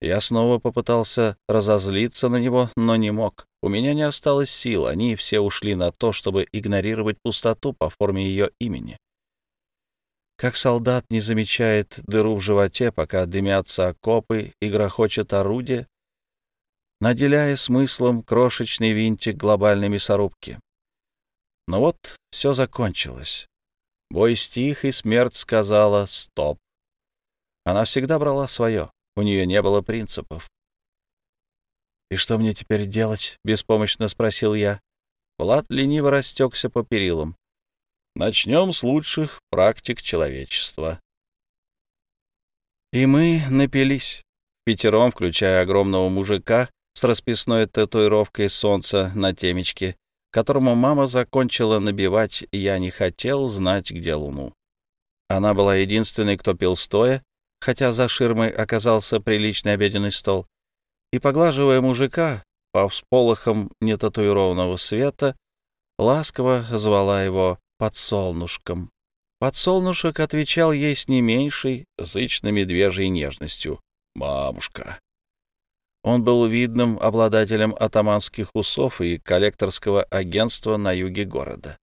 Я снова попытался разозлиться на него, но не мог. У меня не осталось сил, они все ушли на то, чтобы игнорировать пустоту по форме ее имени. Как солдат не замечает дыру в животе, пока дымятся окопы и грохочет орудие, наделяя смыслом крошечный винтик глобальной мясорубки. Но вот все закончилось. Бой стих, и смерть сказала «стоп». Она всегда брала свое, у нее не было принципов. «И что мне теперь делать?» — беспомощно спросил я. Влад лениво растекся по перилам. Начнем с лучших практик человечества. И мы напились, пятером, включая огромного мужика с расписной татуировкой солнца на темечке, которому мама закончила набивать «Я не хотел знать, где луну». Она была единственной, кто пил стоя, хотя за ширмой оказался приличный обеденный стол, и, поглаживая мужика по всполохам нетатуированного света, ласково звала его подсолнушком. Подсолнушек отвечал ей с не меньшей зычно-медвежьей нежностью. «Мамушка». Он был видным обладателем атаманских усов и коллекторского агентства на юге города.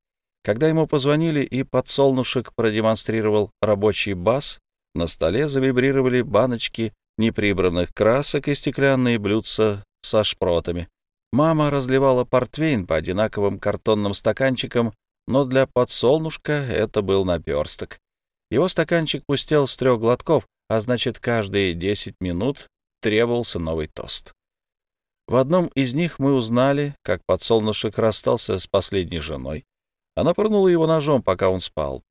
Когда ему позвонили и подсолнушек продемонстрировал рабочий бас, на столе завибрировали баночки неприбранных красок и стеклянные блюдца со шпротами. Мама разливала портвейн по одинаковым картонным стаканчикам но для подсолнушка это был наперсток. Его стаканчик пустел с трех глотков, а значит, каждые 10 минут требовался новый тост. В одном из них мы узнали, как подсолнушек расстался с последней женой. Она пырнула его ножом, пока он спал,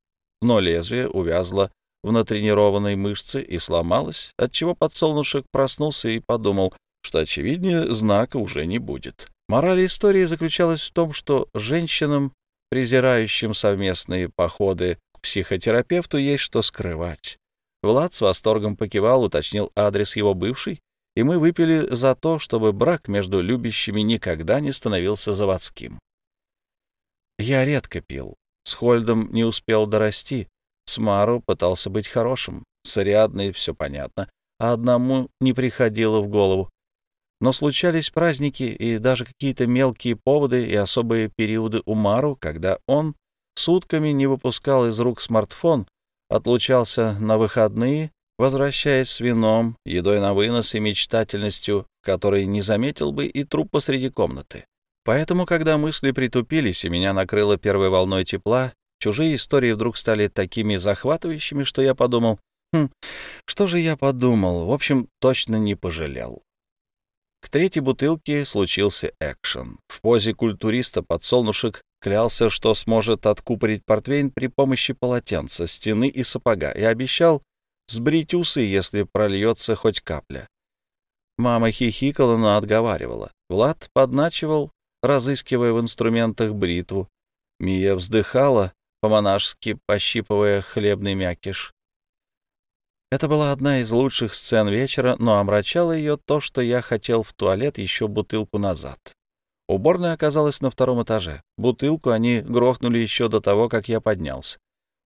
но лезвие увязло в натренированной мышце и сломалось, отчего подсолнушек проснулся и подумал, что, очевиднее, знака уже не будет. Мораль истории заключалась в том, что женщинам, презирающим совместные походы к психотерапевту, есть что скрывать. Влад с восторгом покивал, уточнил адрес его бывшей, и мы выпили за то, чтобы брак между любящими никогда не становился заводским. Я редко пил. С Хольдом не успел дорасти. С Мару пытался быть хорошим. С Ариадной все понятно. А одному не приходило в голову. Но случались праздники и даже какие-то мелкие поводы и особые периоды у Мару, когда он сутками не выпускал из рук смартфон, отлучался на выходные, возвращаясь с вином, едой на вынос и мечтательностью, которой не заметил бы и труп посреди комнаты. Поэтому, когда мысли притупились и меня накрыло первой волной тепла, чужие истории вдруг стали такими захватывающими, что я подумал, хм, что же я подумал, в общем, точно не пожалел. К третьей бутылке случился экшен. В позе культуриста подсолнушек клялся, что сможет откупорить портвейн при помощи полотенца, стены и сапога, и обещал сбрить усы, если прольется хоть капля. Мама хихикала, но отговаривала. Влад подначивал, разыскивая в инструментах бритву. Мия вздыхала, по-монашески пощипывая хлебный мякиш. Это была одна из лучших сцен вечера, но омрачало ее то, что я хотел в туалет еще бутылку назад. Уборная оказалась на втором этаже. Бутылку они грохнули еще до того, как я поднялся.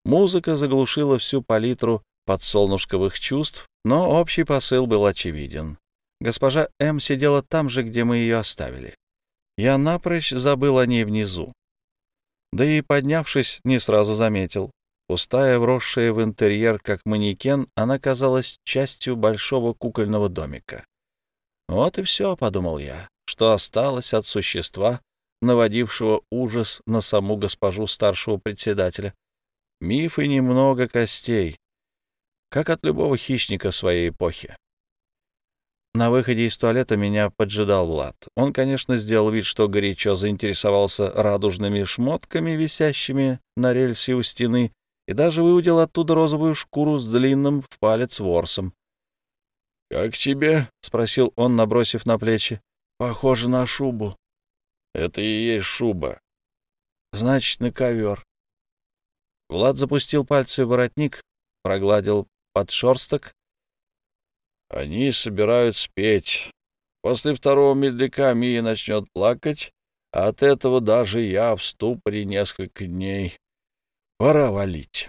Музыка заглушила всю палитру подсолнушковых чувств, но общий посыл был очевиден. Госпожа М. сидела там же, где мы ее оставили. Я напрочь забыл о ней внизу. Да и, поднявшись, не сразу заметил. Пустая, вросшая в интерьер, как манекен, она казалась частью большого кукольного домика. «Вот и все», — подумал я, — что осталось от существа, наводившего ужас на саму госпожу старшего председателя. Миф и немного костей, как от любого хищника своей эпохи. На выходе из туалета меня поджидал Влад. Он, конечно, сделал вид, что горячо заинтересовался радужными шмотками, висящими на рельсе у стены, и даже выудил оттуда розовую шкуру с длинным в палец ворсом. — Как тебе? — спросил он, набросив на плечи. — Похоже на шубу. — Это и есть шуба. — Значит, на ковер. Влад запустил пальцы в воротник, прогладил подшерсток, они собираются петь. После второго медляка Мия начнет плакать, а от этого даже я в ступоре несколько дней. Пора валить.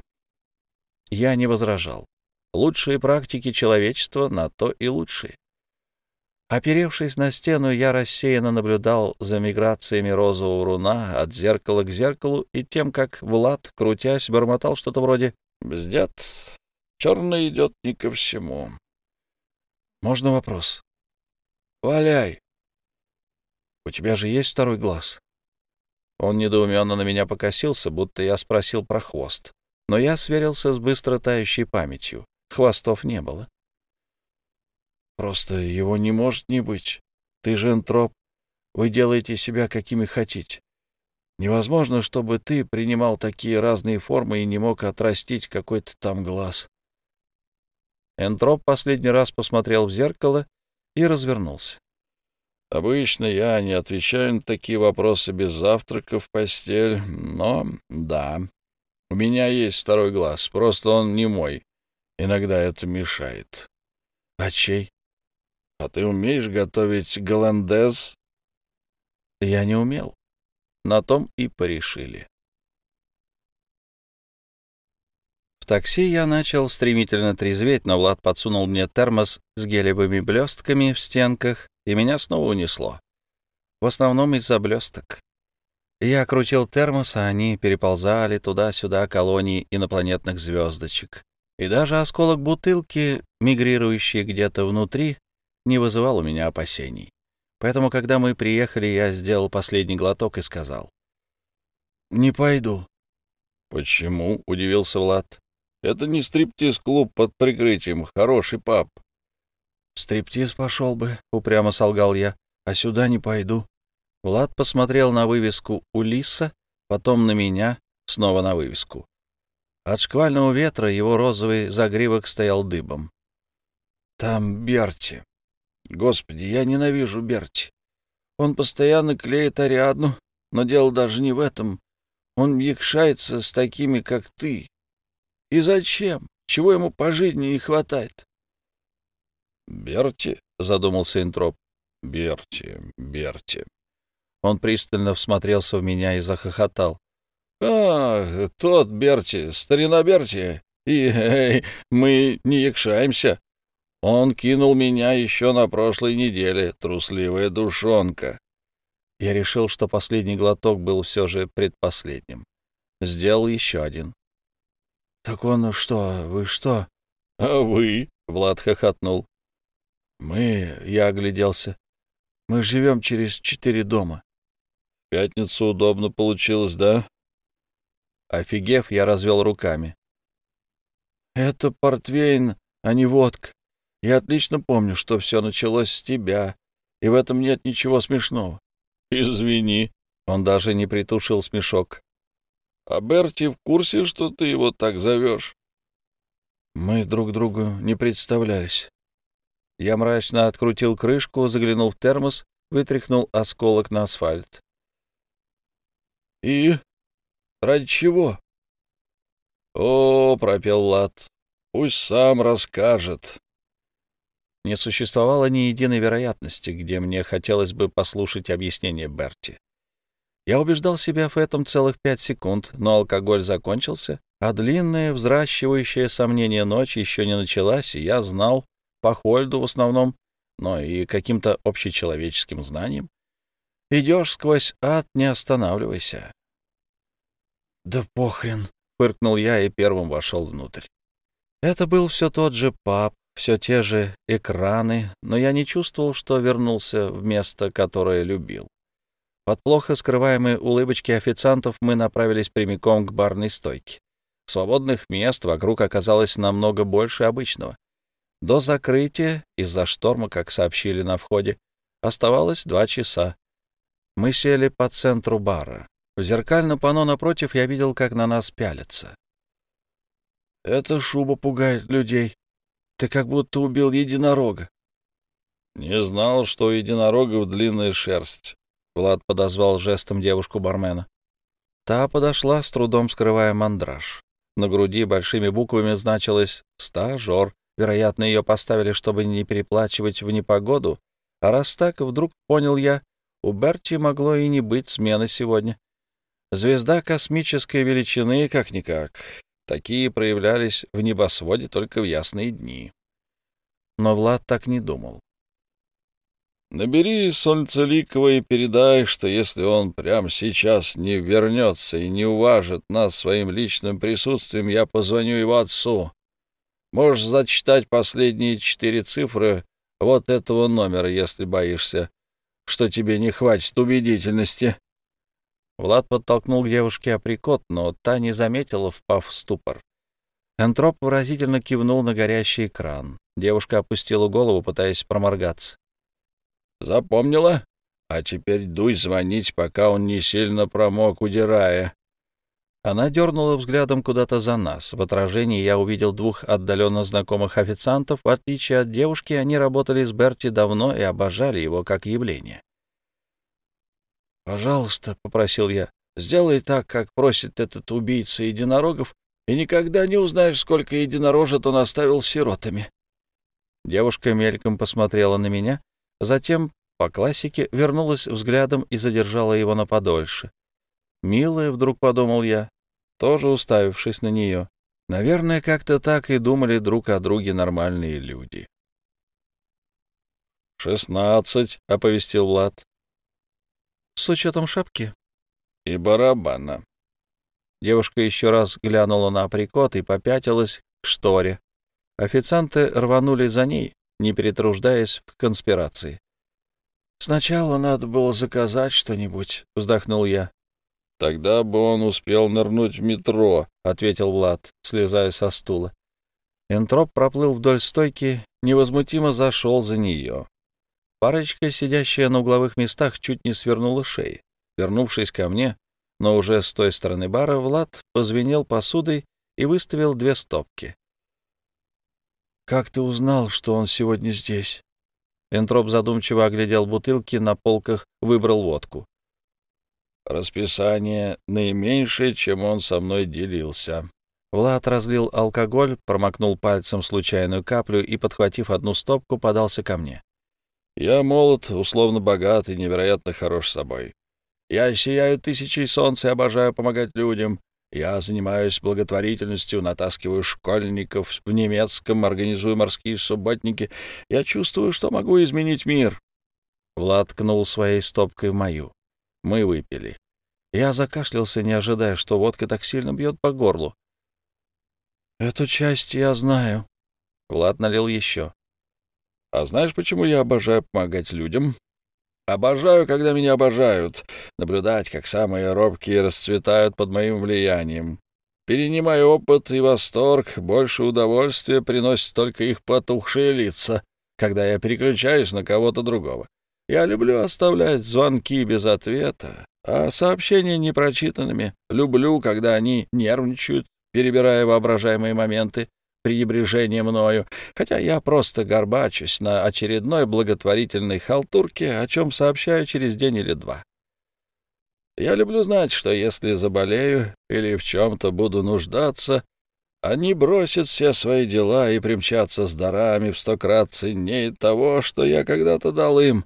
Я не возражал. Лучшие практики человечества на то и лучшие. Оперевшись на стену, я рассеянно наблюдал за миграциями розового руна от зеркала к зеркалу и тем, как Влад, крутясь, бормотал что-то вроде «Бздят, черный идет не ко всему». Можно вопрос? Валяй. У тебя же есть второй глаз? Он недоуменно на меня покосился, будто я спросил про хвост. Но я сверился с быстро тающей памятью. Хвостов не было. Просто его не может не быть. Ты же энтроп. Вы делаете себя какими хотите. Невозможно, чтобы ты принимал такие разные формы и не мог отрастить какой-то там глаз. Энтроп последний раз посмотрел в зеркало и развернулся. Обычно я не отвечаю на такие вопросы без завтрака в постель, но да, у меня есть второй глаз, просто он не мой. Иногда это мешает. А чей? А ты умеешь готовить голландез? Я не умел. На том и порешили. Такси я начал стремительно трезветь, но Влад подсунул мне термос с гелевыми блестками в стенках, и меня снова унесло. В основном из-за блесток. Я крутил термос, а они переползали туда-сюда колонии инопланетных звездочек. И даже осколок бутылки, мигрирующий где-то внутри, не вызывал у меня опасений. Поэтому, когда мы приехали, я сделал последний глоток и сказал. «Не пойду». «Почему?» — удивился Влад. Это не стриптиз-клуб под прикрытием, хороший пап. «Стриптиз пошел бы», — упрямо солгал я, — «а сюда не пойду». Влад посмотрел на вывеску Улиса, потом на меня, снова на вывеску. От шквального ветра его розовый загривок стоял дыбом. «Там Берти. Господи, я ненавижу Берти. Он постоянно клеит Ариадну, но дело даже не в этом. Он якшается с такими, как ты. И зачем? Чего ему по жизни не хватает?» «Берти?» — задумался Энтроп. «Берти, Берти». Он пристально всмотрелся в меня и захохотал. «А, тот Берти, старина Берти, и эй, мы не якшаемся. Он кинул меня еще на прошлой неделе, трусливая душонка». Я решил, что последний глоток был все же предпоследним. Сделал еще один. «Так он что, вы что?» «А вы?» — Влад хохотнул. Мы, я огляделся, мы живем через четыре дома. Пятницу удобно получилось, да? Офигев, я развел руками. Это портвейн, а не водка. Я отлично помню, что все началось с тебя, и в этом нет ничего смешного. Извини. Он даже не притушил смешок. А Берти в курсе, что ты его так зовешь? Мы друг другу не представлялись. Я мрачно открутил крышку, заглянул в термос, вытряхнул осколок на асфальт. «И? Ради чего?» «О, — пропел Лад, — пусть сам расскажет». Не существовало ни единой вероятности, где мне хотелось бы послушать объяснение Берти. Я убеждал себя в этом целых пять секунд, но алкоголь закончился, а длинная, взращивающая сомнение ночь еще не началась, и я знал, по Хольду в основном, но и каким-то общечеловеческим знанием. Идешь сквозь ад, не останавливайся. — Да похрен, — фыркнул я и первым вошел внутрь. Это был все тот же паб, все те же экраны, но я не чувствовал, что вернулся в место, которое любил. Под плохо скрываемые улыбочки официантов мы направились прямиком к барной стойке. Свободных мест вокруг оказалось намного больше обычного. До закрытия, из-за шторма, как сообщили на входе, оставалось два часа. Мы сели по центру бара. В зеркальном панно напротив я видел, как на нас пялятся. «Эта шуба пугает людей. Ты как будто убил единорога». «Не знал, что у единорогов длинная шерсть», — Влад подозвал жестом девушку-бармена. Та подошла, с трудом скрывая мандраж. На груди большими буквами значилось «Стажер», Вероятно, ее поставили, чтобы не переплачивать в непогоду. А раз так, вдруг понял я, у Берти могло и не быть смены сегодня. Звезда космической величины, как-никак. Такие проявлялись в небосводе только в ясные дни. Но Влад так не думал. «Набери Солнцеликова и передай, что если он прямо сейчас не вернется и не уважит нас своим личным присутствием, я позвоню его отцу. Можешь зачитать последние четыре цифры вот этого номера, если боишься, что тебе не хватит убедительности. Влад подтолкнул к девушке априкот, но та не заметила, впав в ступор. Энтроп выразительно кивнул на горящий экран. Девушка опустила голову, пытаясь проморгаться. «Запомнила? А теперь дуй звонить, пока он не сильно промок, удирая. Она дернула взглядом куда-то за нас. В отражении я увидел двух отдаленно знакомых официантов. В отличие от девушки, они работали с Берти давно и обожали его как явление. «Пожалуйста», — попросил я, — «сделай так, как просит этот убийца единорогов, и никогда не узнаешь, сколько единорожек он оставил сиротами». Девушка мельком посмотрела на меня, затем, по классике, вернулась взглядом и задержала его на подольше. Милая, вдруг подумал я, тоже уставившись на нее. Наверное, как-то так и думали друг о друге нормальные люди. «Шестнадцать», — оповестил Влад. «С учетом шапки?» «И барабана». Девушка еще раз глянула на априкот и попятилась к шторе. Официанты рванули за ней, не перетруждаясь в конспирации. «Сначала надо было заказать что-нибудь», — вздохнул я. Тогда бы он успел нырнуть в метро, — ответил Влад, слезая со стула. Энтроп проплыл вдоль стойки, невозмутимо зашел за нее. Парочка, сидящая на угловых местах, чуть не свернула шеи. Вернувшись ко мне, но уже с той стороны бара, Влад позвенел посудой и выставил две стопки. «Как ты узнал, что он сегодня здесь?» Энтроп задумчиво оглядел бутылки на полках, выбрал водку. «Расписание наименьшее, чем он со мной делился». Влад разлил алкоголь, промокнул пальцем случайную каплю и, подхватив одну стопку, подался ко мне. «Я молод, условно богат и невероятно хорош собой. Я сияю тысячей солнца и обожаю помогать людям. Я занимаюсь благотворительностью, натаскиваю школьников в немецком, организую морские субботники. Я чувствую, что могу изменить мир. Влад ткнул своей стопкой в мою. Мы выпили. Я закашлялся, не ожидая, что водка так сильно бьет по горлу. «Эту часть я знаю». Влад налил еще. «А знаешь, почему я обожаю помогать людям?» Обожаю, когда меня обожают, наблюдать, как самые робкие расцветают под моим влиянием. Перенимая опыт и восторг, больше удовольствия приносит только их потухшие лица, когда я переключаюсь на кого-то другого. Я люблю оставлять звонки без ответа, а сообщения непрочитанными. Люблю, когда они нервничают, перебирая воображаемые моменты, пренебрежение мною, хотя я просто горбачусь на очередной благотворительной халтурке, о чем сообщаю через день или два. Я люблю знать, что если заболею или в чем-то буду нуждаться, они бросят все свои дела и примчатся с дарами в сто крат ценнее того, что я когда-то дал им.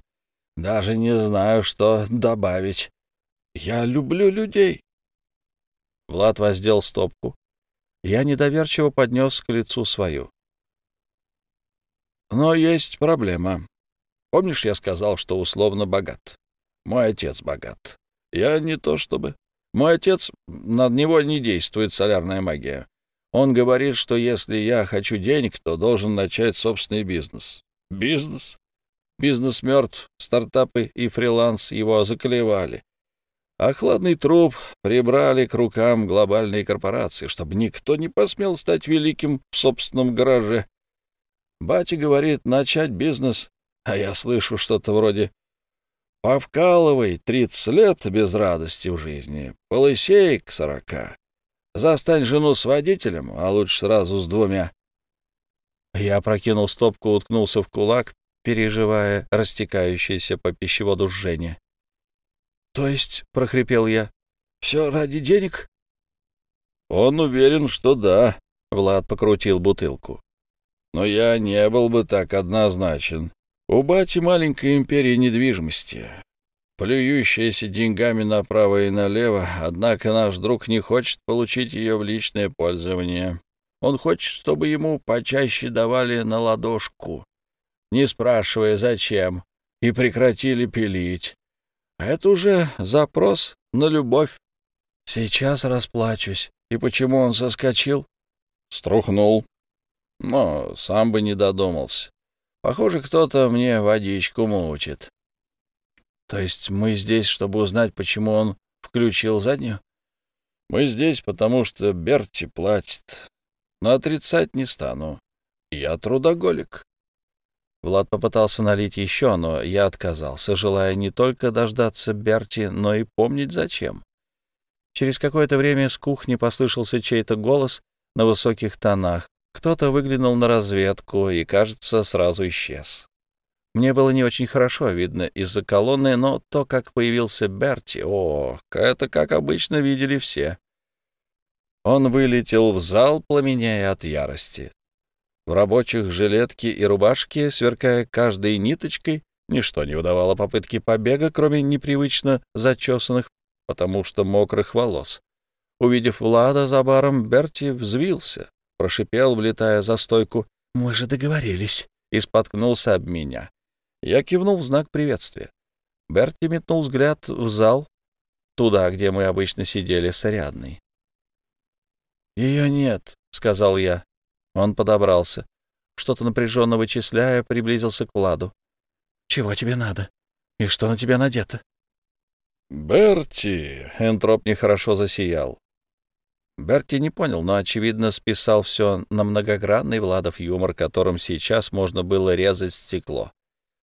Даже не знаю, что добавить. Я люблю людей. Влад воздел стопку, я недоверчиво поднес к лицу свою. Но есть проблема. Помнишь, я сказал, что условно богат? Мой отец богат. Я не то чтобы... Мой отец, над него не действует солярная магия. Он говорит, что если я хочу денег, то должен начать собственный бизнес. Бизнес? Бизнес мертв, стартапы и фриланс его заколевали. А труп прибрали к рукам глобальные корпорации, чтобы никто не посмел стать великим в собственном гараже. Батя говорит начать бизнес, а я слышу что-то вроде «Повкалывай тридцать лет без радости в жизни, полысей к сорока, застань жену с водителем, а лучше сразу с двумя». Я прокинул стопку, уткнулся в кулак, переживая растекающееся по пищеводу жжение. «То есть, — прохрипел я, — все ради денег?» «Он уверен, что да», — Влад покрутил бутылку. «Но я не был бы так однозначен. У бати маленькая империя недвижимости, плюющаяся деньгами направо и налево, однако наш друг не хочет получить ее в личное пользование. Он хочет, чтобы ему почаще давали на ладошку, не спрашивая зачем, и прекратили пилить. Это уже запрос на любовь. Сейчас расплачусь. И почему он соскочил? Струхнул. Но сам бы не додумался. Похоже, кто-то мне водичку мучит. То есть мы здесь, чтобы узнать, почему он включил заднюю? Мы здесь, потому что Берти платит. Но отрицать не стану. Я трудоголик. Влад попытался налить еще, но я отказался, желая не только дождаться Берти, но и помнить зачем. Через какое-то время с кухни послышался чей-то голос на высоких тонах. Кто-то выглянул на разведку и, кажется, сразу исчез. Мне было не очень хорошо видно из-за колонны, но то, как появился Берти, о, это, как обычно, видели все. Он вылетел в зал, пламеняя от ярости. В рабочих жилетке и рубашке, сверкая каждой ниточкой, ничто не выдавало попытки побега, кроме непривычно зачесанных, потому что мокрых волос. Увидев Влада за баром, Берти взвился, прошипел, влетая за стойку. «Мы же договорились!» и споткнулся об меня. Я кивнул в знак приветствия. Берти метнул взгляд в зал, туда, где мы обычно сидели с Ариадной. «Ее нет», — сказал я. Он подобрался. Что-то напряженно вычисляя, приблизился к Владу. «Чего тебе надо? И что на тебя надето?» «Берти!» — Энтроп нехорошо засиял. Берти не понял, но, очевидно, списал все на многогранный Владов юмор, которым сейчас можно было резать стекло.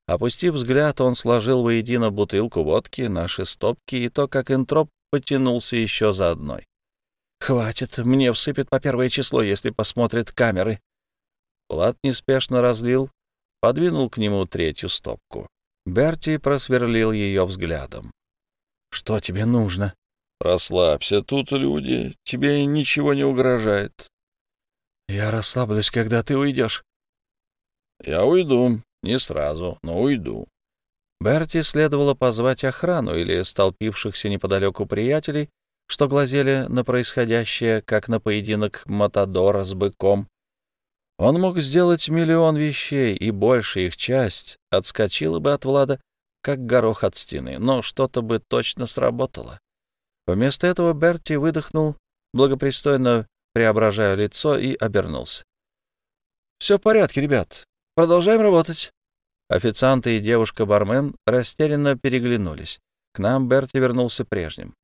Опустив взгляд, он сложил воедино бутылку водки, наши стопки и то, как Энтроп потянулся еще за одной. «Хватит, мне всыпет по первое число, если посмотрят камеры». Влад неспешно разлил, подвинул к нему третью стопку. Берти просверлил ее взглядом. «Что тебе нужно?» Расслабься, тут люди, тебе ничего не угрожает. Я расслаблюсь, когда ты уйдешь. Я уйду, не сразу, но уйду. Берти следовало позвать охрану или столпившихся неподалеку приятелей, что глазели на происходящее, как на поединок Матадора с быком. Он мог сделать миллион вещей, и большая их часть отскочила бы от Влада, как горох от стены, но что-то бы точно сработало. Вместо этого Берти выдохнул, благопристойно преображая лицо, и обернулся. «Все в порядке, ребят. Продолжаем работать». Официанты и девушка-бармен растерянно переглянулись. К нам Берти вернулся прежним.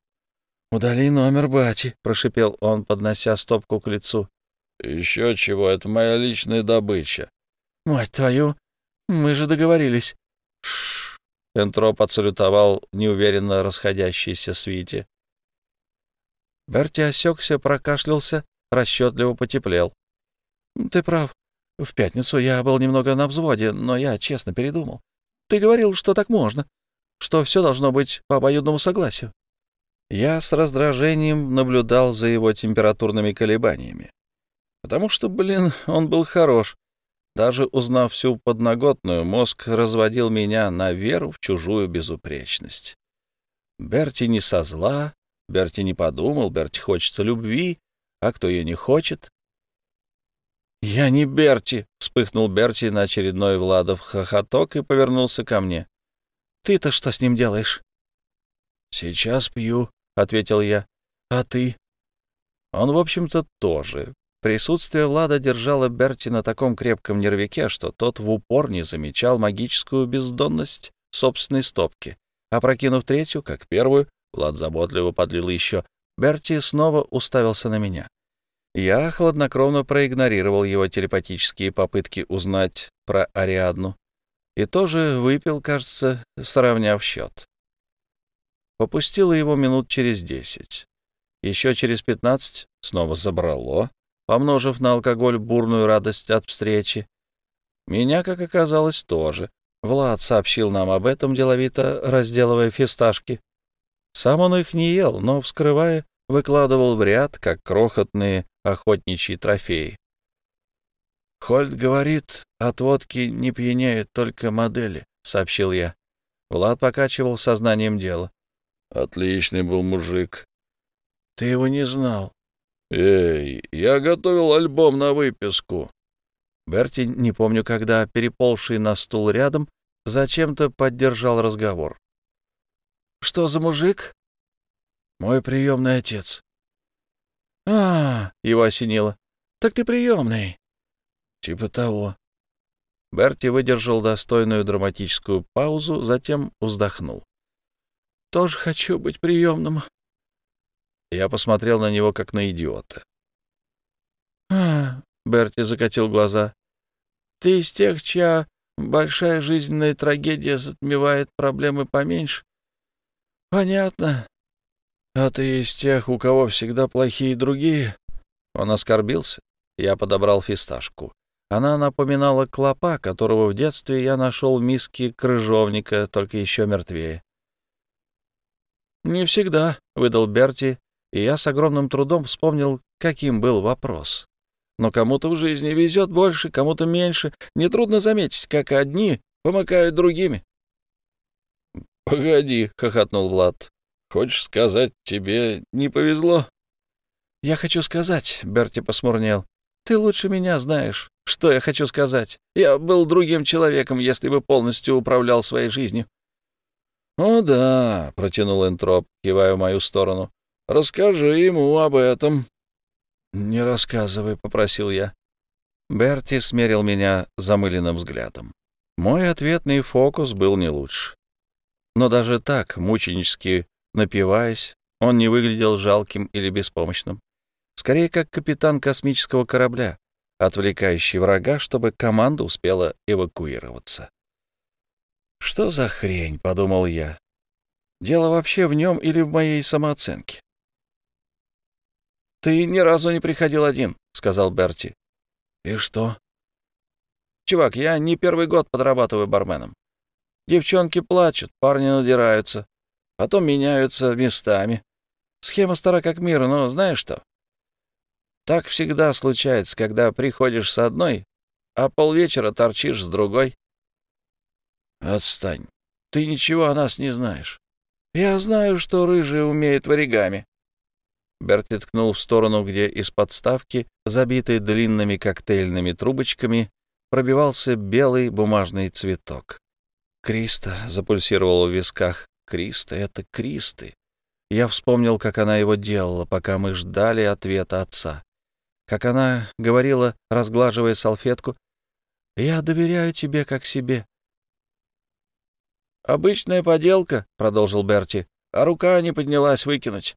«Удали номер бати», — прошипел он, поднося стопку к лицу. «Еще чего, это моя личная добыча». «Мать твою, мы же договорились». «Шш!» — Энтроп отсалютовал неуверенно расходящейся свите. Берти осекся, прокашлялся, расчетливо потеплел. — Ты прав. В пятницу я был немного на взводе, но я честно передумал. Ты говорил, что так можно, что все должно быть по обоюдному согласию. Я с раздражением наблюдал за его температурными колебаниями. Потому что, блин, он был хорош. Даже узнав всю подноготную, мозг разводил меня на веру в чужую безупречность. Берти не со зла, Берти не подумал, Берти хочется любви, а кто ее не хочет? «Я не Берти!» — вспыхнул Берти на очередной Владов хохоток и повернулся ко мне. «Ты-то что с ним делаешь?» «Сейчас пью», — ответил я. «А ты?» Он, в общем-то, тоже. Присутствие Влада держало Берти на таком крепком нервике, что тот в упор не замечал магическую бездонность собственной стопки. Опрокинув третью, как первую, Влад заботливо подлил еще. Берти снова уставился на меня. Я хладнокровно проигнорировал его телепатические попытки узнать про Ариадну и тоже выпил, кажется, сравняв счет. Попустило его минут через десять. Еще через пятнадцать снова забрало, помножив на алкоголь бурную радость от встречи. Меня, как оказалось, тоже. Влад сообщил нам об этом, деловито разделывая фисташки. Сам он их не ел, но, вскрывая, выкладывал в ряд, как крохотные охотничьи трофеи. «Хольд говорит, от водки не пьянеют только модели», — сообщил я. Влад покачивал сознанием дела. «Отличный был мужик». «Ты его не знал». «Эй, я готовил альбом на выписку». Берти, не помню когда, переползший на стул рядом, зачем-то поддержал разговор. Что за мужик? Мой приемный отец. А, его осенило. Так ты приемный. Типа того. Берти выдержал достойную драматическую паузу, затем вздохнул. Тоже хочу быть приемным. Я посмотрел на него, как на идиота. А, Берти закатил глаза. Ты из тех, чья большая жизненная трагедия затмевает проблемы поменьше? Понятно. А ты из тех, у кого всегда плохие другие? Он оскорбился. Я подобрал фисташку. Она напоминала клопа, которого в детстве я нашел в миске крыжовника, только еще мертвее. «Не всегда», — выдал Берти, и я с огромным трудом вспомнил, каким был вопрос. «Но кому-то в жизни везет больше, кому-то меньше. Нетрудно заметить, как одни помыкают другими. — Погоди, — хохотнул Влад. — Хочешь сказать, тебе не повезло? — Я хочу сказать, — Берти посмурнел. — Ты лучше меня знаешь, что я хочу сказать. Я был другим человеком, если бы полностью управлял своей жизнью. — О да, — протянул Энтроп, кивая в мою сторону. — Расскажи ему об этом. — Не рассказывай, — попросил я. Берти смерил меня замыленным взглядом. Мой ответный фокус был не лучше. Но даже так, мученически напиваясь, он не выглядел жалким или беспомощным. Скорее, как капитан космического корабля, отвлекающий врага, чтобы команда успела эвакуироваться. «Что за хрень?» — подумал я. «Дело вообще в нем или в моей самооценке?» «Ты ни разу не приходил один», — сказал Берти. «И что?» «Чувак, я не первый год подрабатываю барменом. Девчонки плачут, парни надираются, потом меняются местами. Схема стара как мир, но знаешь что? Так всегда случается, когда приходишь с одной, а полвечера торчишь с другой. Отстань. Ты ничего о нас не знаешь. Я знаю, что рыжий умеет в оригами. Берти ткнул в сторону, где из подставки, забитой длинными коктейльными трубочками, пробивался белый бумажный цветок. Криста запульсировала в висках. Криста — это Кристы. Я вспомнил, как она его делала, пока мы ждали ответа отца как она говорила, разглаживая салфетку, «Я доверяю тебе как себе». «Обычная поделка», — продолжил Берти, — «а рука не поднялась выкинуть.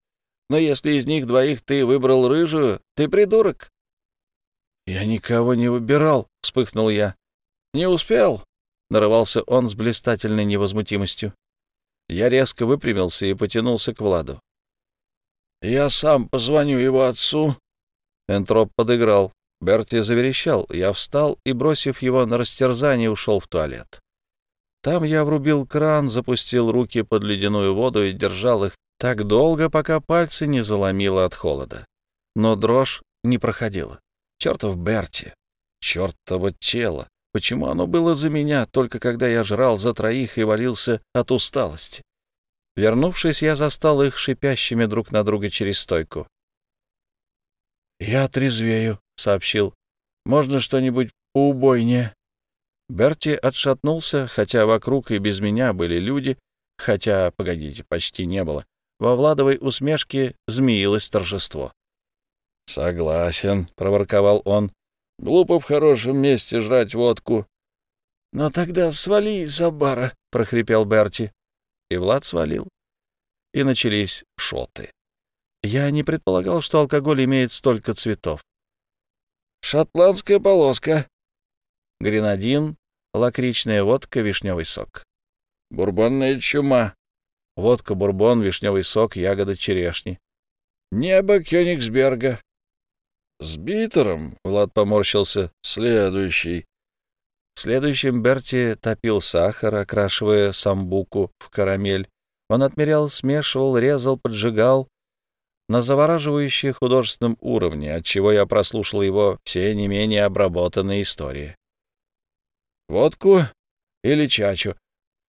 Но если из них двоих ты выбрал рыжую, ты придурок». «Я никого не выбирал», — вспыхнул я. «Не успел», — нарывался он с блистательной невозмутимостью. Я резко выпрямился и потянулся к Владу. «Я сам позвоню его отцу Энтроп подыграл. Берти заверещал. Я встал и, бросив его на растерзание, ушел в туалет. Там я врубил кран, запустил руки под ледяную воду и держал их так долго, пока пальцы не заломило от холода. Но дрожь не проходила. Чертов Берти! Чертово тело! Почему оно было за меня, только когда я жрал за троих и валился от усталости? Вернувшись, я застал их шипящими друг на друга через стойку. «Я трезвею», — сообщил. «Можно что-нибудь поубойнее?» Берти отшатнулся, хотя вокруг и без меня были люди, хотя, погодите, почти не было. Во Владовой усмешке змеилось торжество. «Согласен», — проворковал он. «Глупо в хорошем месте жрать водку». «Но тогда свали из-за бара», — прохрипел Берти. И Влад свалил. И начались шоты. Я не предполагал, что алкоголь имеет столько цветов. Шотландская полоска. Гренадин, лакричная водка, вишневый сок. Бурбонная чума. Водка, бурбон, вишневый сок, ягода черешни. Небо Кёнигсберга. С битером, Влад поморщился, следующий. Следующим Берти топил сахар, окрашивая самбуку в карамель. Он отмерял, смешивал, резал, поджигал, на завораживающем художественном уровне, отчего я прослушал его все не менее обработанные истории. Водку или чачу.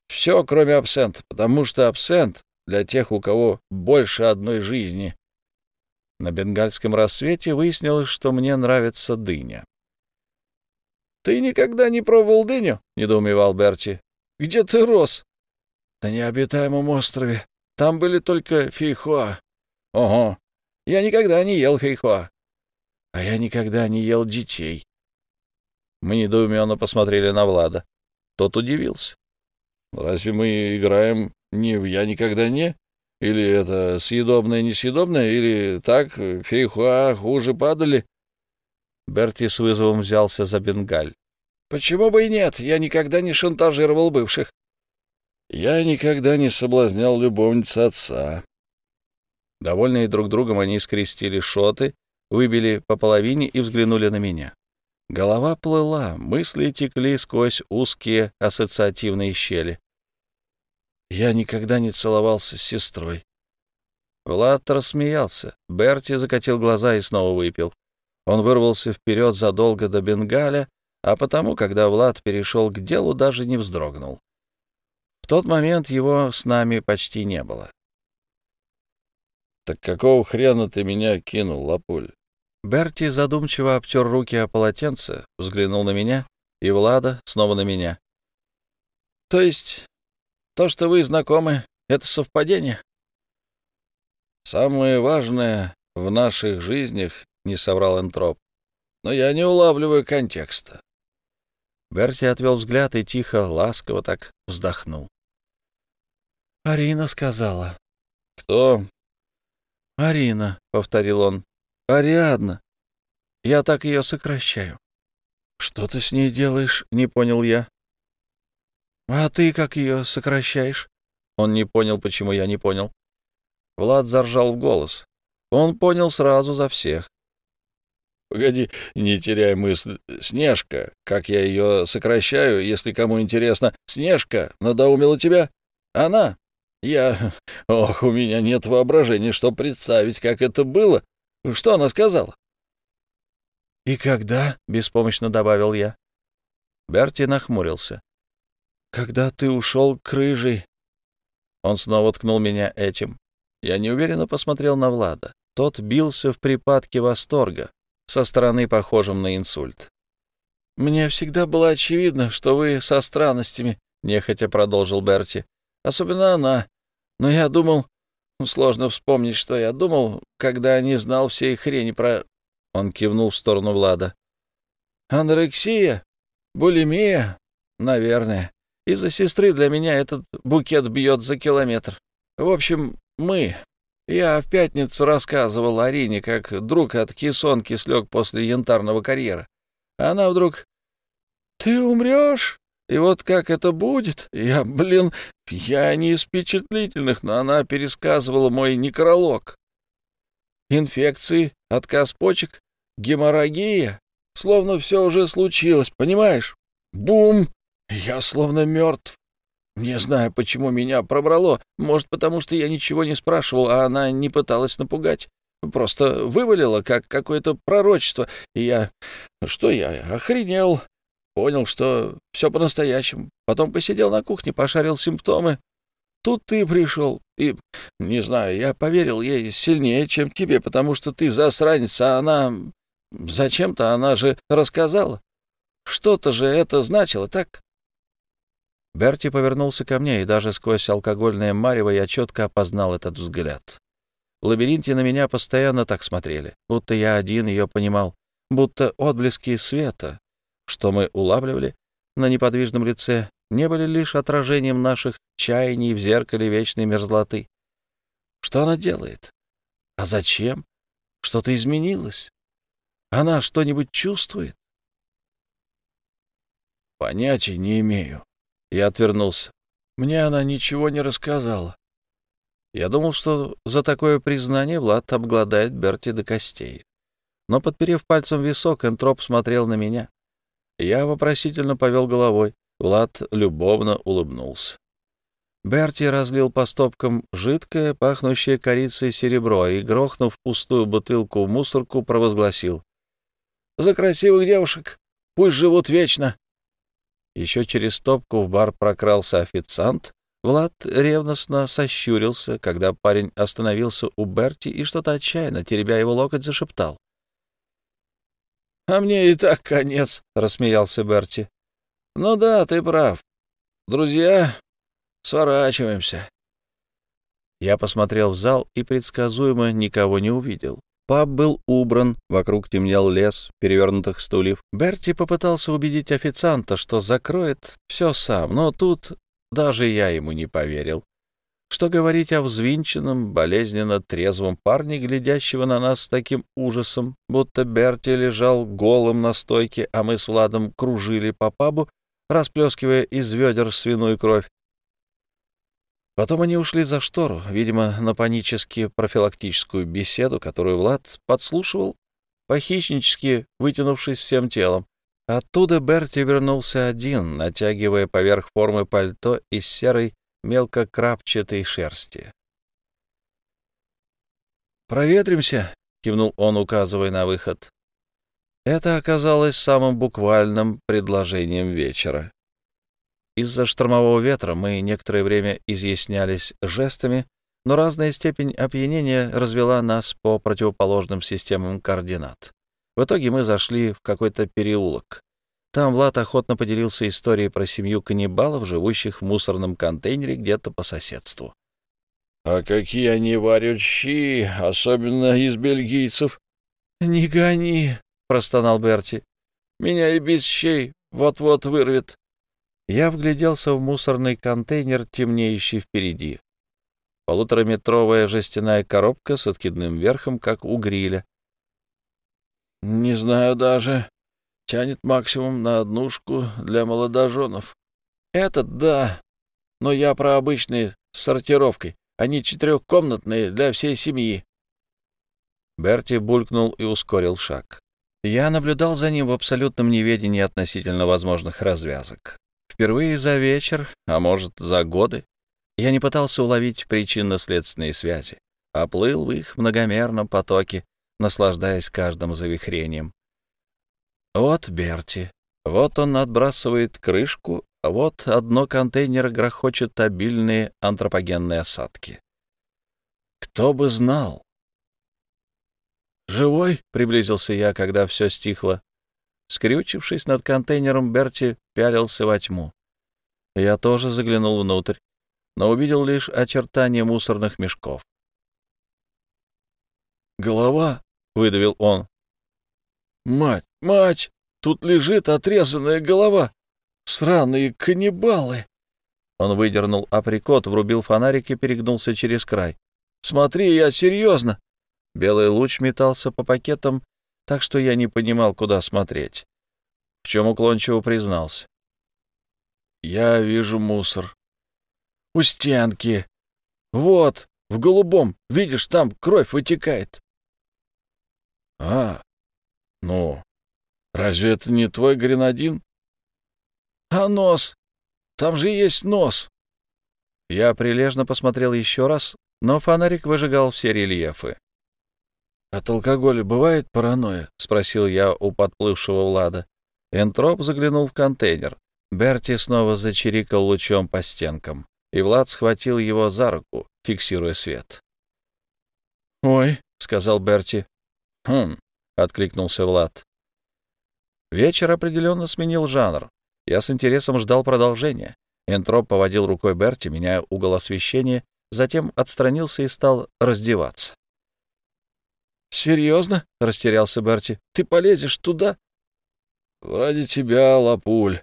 Все, кроме абсента, потому что абсент для тех, у кого больше одной жизни. На бенгальском рассвете выяснилось, что мне нравится дыня. — Ты никогда не пробовал дыню? — недоумевал Берти. — Где ты рос? — На необитаемом острове. Там были только фейхоа. — Ого, я никогда не ел фейхоа. — А я никогда не ел детей. Мы недоуменно посмотрели на Влада. Тот удивился. — Разве мы играем не в «я никогда не»? Или это съедобное-несъедобное? Или так, фейхуа хуже падали? Берти с вызовом взялся за бенгаль. — Почему бы и нет? Я никогда не шантажировал бывших. — Я никогда не соблазнял любовниц отца. Довольные друг другом, они скрестили шоты, выбили по половине и взглянули на меня. Голова плыла, мысли текли сквозь узкие ассоциативные щели. Я никогда не целовался с сестрой. Влад рассмеялся. Берти закатил глаза и снова выпил. Он вырвался вперед задолго до Бенгаля, а потому, когда Влад перешел к делу, даже не вздрогнул. В тот момент его с нами почти не было. «Так какого хрена ты меня кинул, Лапуль?» Берти задумчиво обтер руки о полотенце, взглянул на меня, и Влада снова на меня. «То есть то, что вы знакомы, — это совпадение?» «Самое важное в наших жизнях, — не соврал Энтроп, — но я не улавливаю контекста». Берти отвел взгляд и тихо, ласково так вздохнул. «Арина сказала. «Кто?» «Арина», — повторил он. «Ариадна. Я так ее сокращаю». «Что ты с ней делаешь?» — не понял я. «А ты как ее сокращаешь?» Он не понял, почему я не понял. Влад заржал в голос. Он понял сразу за всех. Погоди, не теряй мысль. Снежка, как я ее сокращаю, если кому интересно. Снежка надоумила тебя? Она? Я... Ох, у меня нет воображения, чтобы представить, как это было. Что она сказала? «И когда?» — беспомощно добавил я. Берти нахмурился. «Когда ты ушел к рыжей?» Он снова ткнул меня этим. Я неуверенно посмотрел на Влада. Тот бился в припадке восторга, со стороны похожим на инсульт. «Мне всегда было очевидно, что вы со странностями», — нехотя продолжил Берти. «Особенно она. Но я думал... Сложно вспомнить, что я думал, когда не знал всей хрени про...» Он кивнул в сторону Влада. «Анорексия? Булимия? Наверное. Из-за сестры для меня этот букет бьет за километр. В общем, мы. Я в пятницу рассказывал Арине, как друг от кессонки слег после янтарного карьера. Она вдруг... «Ты умрешь? И вот как это будет?» Я, блин, я не из впечатлительных, но она пересказывала мой некролог. Инфекции, отказ почек, геморрагия. Словно все уже случилось, понимаешь? Бум! Я словно мертв. Не знаю, почему меня пробрало. Может, потому что я ничего не спрашивал, а она не пыталась напугать. Просто вывалила, как какое-то пророчество. И я... Что я? Охренел. Понял, что все по-настоящему. Потом посидел на кухне, пошарил симптомы. Тут ты пришел. И, не знаю, я поверил ей сильнее, чем тебе, потому что ты засранец, а она... Зачем-то она же рассказала. Что-то же это значило, так? Берти повернулся ко мне, и даже сквозь алкогольное марево я четко опознал этот взгляд. В лабиринте на меня постоянно так смотрели, будто я один ее понимал, будто отблески света, что мы улавливали на неподвижном лице, не были лишь отражением наших чаяний в зеркале вечной мерзлоты. Что она делает? А зачем? Что-то изменилось? Она что-нибудь чувствует? Понятия не имею. Я отвернулся. Мне она ничего не рассказала. Я думал, что за такое признание Влад обгладает Берти до костей. Но, подперев пальцем висок, Энтроп смотрел на меня. Я вопросительно повел головой. Влад любовно улыбнулся. Берти разлил по стопкам жидкое, пахнущее корицей серебро и, грохнув пустую бутылку в мусорку, провозгласил. «За красивых девушек! Пусть живут вечно!» Еще через стопку в бар прокрался официант. Влад ревностно сощурился, когда парень остановился у Берти и что-то отчаянно, теребя его локоть, зашептал. — А мне и так конец, — рассмеялся Берти. — Ну да, ты прав. Друзья, сворачиваемся. Я посмотрел в зал и предсказуемо никого не увидел. Паб был убран, вокруг темнел лес перевернутых стульев. Берти попытался убедить официанта, что закроет все сам, но тут даже я ему не поверил. Что говорить о взвинченном, болезненно трезвом парне, глядящего на нас с таким ужасом, будто Берти лежал голым на стойке, а мы с Владом кружили по пабу, расплескивая из ведер свиную кровь. Потом они ушли за штору, видимо, на панически профилактическую беседу, которую Влад подслушивал, похищнически вытянувшись всем телом. Оттуда Берти вернулся один, натягивая поверх формы пальто из серой мелкокрапчатой шерсти. «Проветримся», — кивнул он, указывая на выход. Это оказалось самым буквальным предложением вечера. Из-за штормового ветра мы некоторое время изъяснялись жестами, но разная степень опьянения развела нас по противоположным системам координат. В итоге мы зашли в какой-то переулок. Там Влад охотно поделился историей про семью каннибалов, живущих в мусорном контейнере где-то по соседству. — А какие они варят щи, особенно из бельгийцев? — Не гони, — простонал Берти. — Меня и без щей вот-вот вырвет. Я вгляделся в мусорный контейнер, темнеющий впереди. полутораметровая жестяная коробка с откидным верхом, как у гриля. «Не знаю даже. Тянет максимум на однушку для молодоженов. Этот — да, но я про обычные с сортировкой. Они четырехкомнатные для всей семьи». Берти булькнул и ускорил шаг. Я наблюдал за ним в абсолютном неведении относительно возможных развязок. Впервые за вечер, а может, за годы, я не пытался уловить причинно-следственные связи, а плыл в их многомерном потоке, наслаждаясь каждым завихрением. Вот Берти. Вот он отбрасывает крышку, а вот одно контейнера грохочет обильные антропогенные осадки. Кто бы знал, «Живой?» — приблизился я, когда все стихло. Скрючившись над контейнером, Берти пялился во тьму. Я тоже заглянул внутрь, но увидел лишь очертания мусорных мешков. «Голова?» — выдавил он. «Мать, мать! Тут лежит отрезанная голова! Сраные каннибалы!» Он выдернул априкот, врубил фонарик и перегнулся через край. «Смотри, я серьезно! Белый луч метался по пакетам, так что я не понимал, куда смотреть. В чем уклончиво признался. «Я вижу мусор. У стенки. Вот, в голубом. Видишь, там кровь вытекает». «А, ну, разве это не твой гренадин?» «А нос? Там же есть нос». Я прилежно посмотрел еще раз, но фонарик выжигал все рельефы. «От алкоголя бывает паранойя?» — спросил я у подплывшего Влада. Энтроп заглянул в контейнер. Берти снова зачирикал лучом по стенкам, и Влад схватил его за руку, фиксируя свет. «Ой», — сказал Берти. «Хм», — откликнулся Влад. Вечер определенно сменил жанр. Я с интересом ждал продолжения. Энтроп поводил рукой Берти, меняя угол освещения, затем отстранился и стал раздеваться. «Серьезно?» — растерялся Берти. «Ты полезешь туда?» «Ради тебя, лапуль».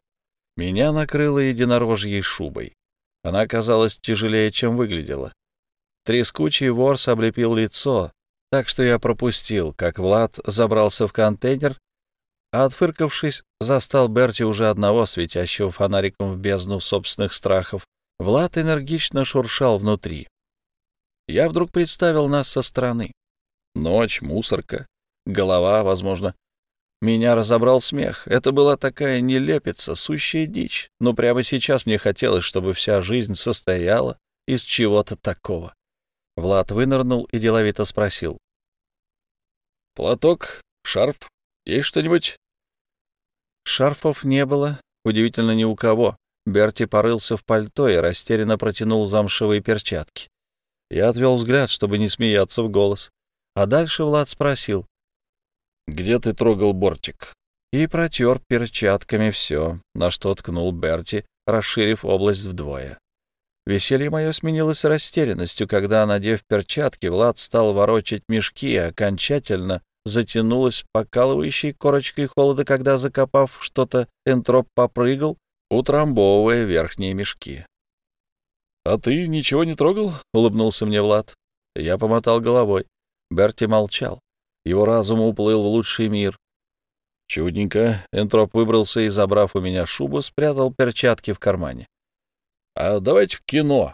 Меня накрыло единорожьей шубой. Она казалась тяжелее, чем выглядела. Трескучий ворс облепил лицо, так что я пропустил, как Влад забрался в контейнер, а, отфыркавшись, застал Берти уже одного, светящего фонариком в бездну собственных страхов. Влад энергично шуршал внутри. Я вдруг представил нас со стороны. Ночь, мусорка, голова, возможно. Меня разобрал смех. Это была такая нелепица, сущая дичь. Но прямо сейчас мне хотелось, чтобы вся жизнь состояла из чего-то такого. Влад вынырнул и деловито спросил. «Платок, шарф, есть что-нибудь?» Шарфов не было, удивительно ни у кого. Берти порылся в пальто и растерянно протянул замшевые перчатки. Я отвел взгляд, чтобы не смеяться в голос. А дальше Влад спросил. «Где ты трогал бортик?» И протер перчатками все, на что ткнул Берти, расширив область вдвое. Веселье мое сменилось растерянностью, когда, надев перчатки, Влад стал ворочать мешки окончательно затянулась покалывающей корочкой холода, когда, закопав что-то, энтроп попрыгал, утрамбовывая верхние мешки. — А ты ничего не трогал? — улыбнулся мне Влад. Я помотал головой. Берти молчал. Его разум уплыл в лучший мир. Чудненько. Энтроп выбрался и, забрав у меня шубу, спрятал перчатки в кармане. «А давайте в кино».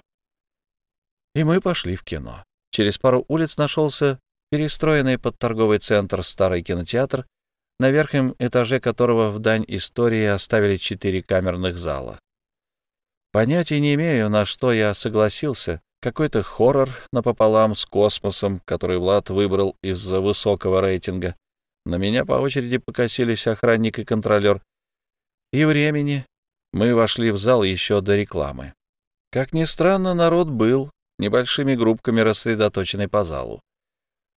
И мы пошли в кино. Через пару улиц нашелся перестроенный под торговый центр старый кинотеатр, на верхнем этаже которого в дань истории оставили четыре камерных зала. Понятия не имею, на что я согласился, какой-то хоррор напополам с космосом, который Влад выбрал из-за высокого рейтинга. На меня по очереди покосились охранник и контролер. И времени. Мы вошли в зал еще до рекламы. Как ни странно, народ был, небольшими группками рассредоточенный по залу.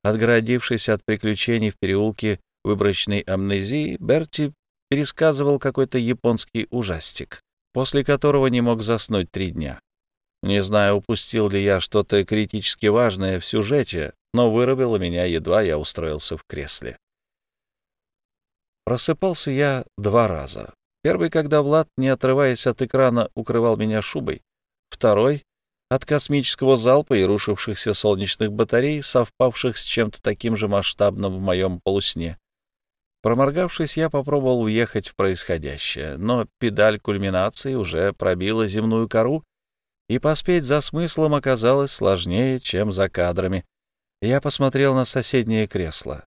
Отгородившись от приключений в переулке выборочной амнезии, Берти пересказывал какой-то японский ужастик, после которого не мог заснуть три дня. Не знаю, упустил ли я что-то критически важное в сюжете, но вырубило меня, едва я устроился в кресле. Просыпался я два раза. Первый, когда Влад, не отрываясь от экрана, укрывал меня шубой. Второй, от космического залпа и рушившихся солнечных батарей, совпавших с чем-то таким же масштабным в моем полусне. Проморгавшись, я попробовал уехать в происходящее, но педаль кульминации уже пробила земную кору, и поспеть за смыслом оказалось сложнее, чем за кадрами. Я посмотрел на соседнее кресло.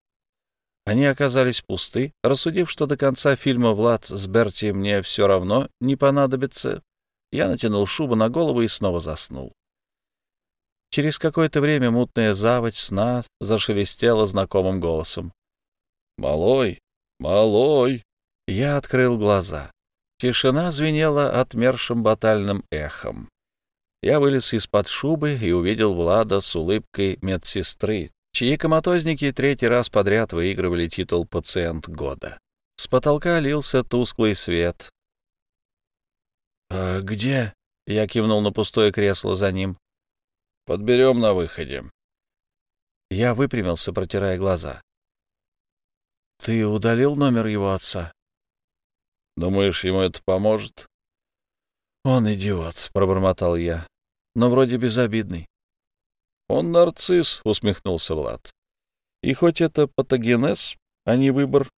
Они оказались пусты, рассудив, что до конца фильма Влад с Берти мне все равно не понадобится. Я натянул шубу на голову и снова заснул. Через какое-то время мутная заводь сна зашелестела знакомым голосом. «Малой! Малой!» Я открыл глаза. Тишина звенела отмершим батальным эхом. Я вылез из-под шубы и увидел Влада с улыбкой медсестры, чьи коматозники третий раз подряд выигрывали титул «Пациент года». С потолка лился тусклый свет. «А где?» — я кивнул на пустое кресло за ним. «Подберем на выходе». Я выпрямился, протирая глаза. «Ты удалил номер его отца?» «Думаешь, ему это поможет?» «Он идиот», — пробормотал я, — «но вроде безобидный». «Он нарцисс», — усмехнулся Влад. «И хоть это патогенез, а не выбор,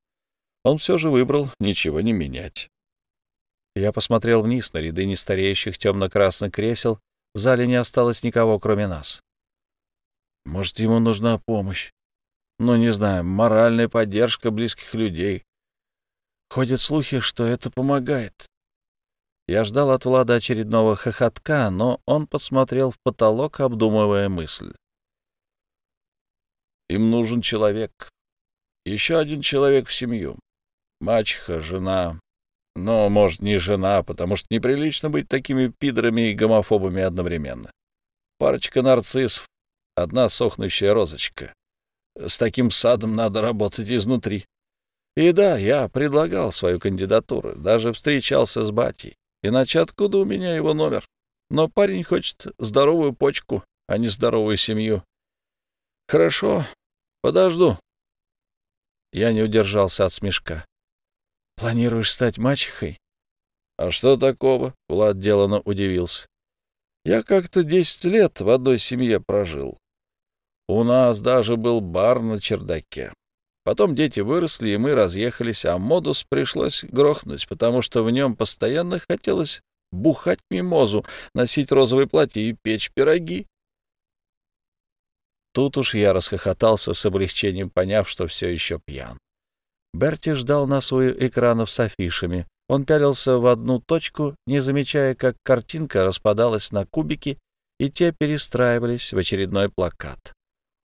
он все же выбрал ничего не менять». Я посмотрел вниз на ряды нестареющих темно-красных кресел. В зале не осталось никого, кроме нас. Может, ему нужна помощь? Ну, не знаю, моральная поддержка близких людей. Ходят слухи, что это помогает. Я ждал от Влада очередного хохотка, но он посмотрел в потолок, обдумывая мысль. Им нужен человек. Еще один человек в семью. Мачеха, жена. Но, может, не жена, потому что неприлично быть такими пидорами и гомофобами одновременно. Парочка нарциссов, одна сохнущая розочка. С таким садом надо работать изнутри. И да, я предлагал свою кандидатуру, даже встречался с батей. Иначе откуда у меня его номер? Но парень хочет здоровую почку, а не здоровую семью. Хорошо, подожду. Я не удержался от смешка. Планируешь стать мачехой? А что такого? Влад делано удивился. Я как-то десять лет в одной семье прожил. У нас даже был бар на чердаке. Потом дети выросли, и мы разъехались, а модус пришлось грохнуть, потому что в нем постоянно хотелось бухать мимозу, носить розовое платье и печь пироги. Тут уж я расхохотался с облегчением, поняв, что все еще пьян. Берти ждал нас у экранов с афишами. Он пялился в одну точку, не замечая, как картинка распадалась на кубики, и те перестраивались в очередной плакат.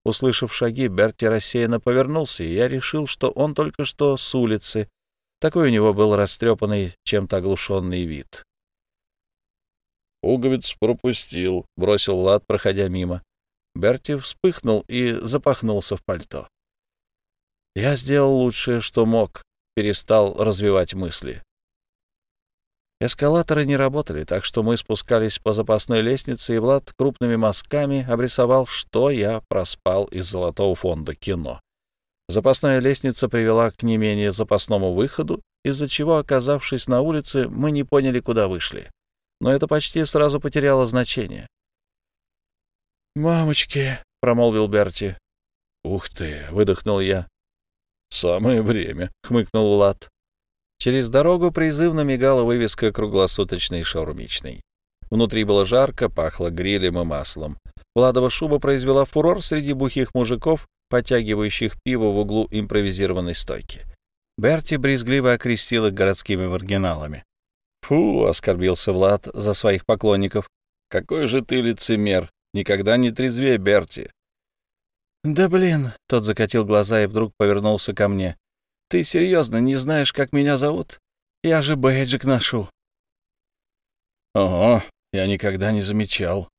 Услышав шаги, Берти рассеянно повернулся, и я решил, что он только что с улицы. Такой у него был растрепанный, чем-то оглушенный вид. «Пуговиц пропустил», — бросил Влад, проходя мимо. Берти вспыхнул и запахнулся в пальто. Я сделал лучшее, что мог, перестал развивать мысли. Эскалаторы не работали, так что мы спускались по запасной лестнице, и Влад крупными мазками обрисовал, что я проспал из золотого фонда кино. Запасная лестница привела к не менее запасному выходу, из-за чего, оказавшись на улице, мы не поняли, куда вышли. Но это почти сразу потеряло значение. «Мамочки!» — промолвил Берти. «Ух ты!» — выдохнул я. «Самое время!» — хмыкнул Влад. Через дорогу призывно мигала вывеска круглосуточной шаурмичной. Внутри было жарко, пахло грилем и маслом. Владова шуба произвела фурор среди бухих мужиков, подтягивающих пиво в углу импровизированной стойки. Берти брезгливо окрестил их городскими маргиналами. «Фу!» — оскорбился Влад за своих поклонников. «Какой же ты лицемер! Никогда не трезвее, Берти!» «Да блин!» — тот закатил глаза и вдруг повернулся ко мне. Ты серьезно не знаешь, как меня зовут? Я же бейджик ношу. Ого, я никогда не замечал.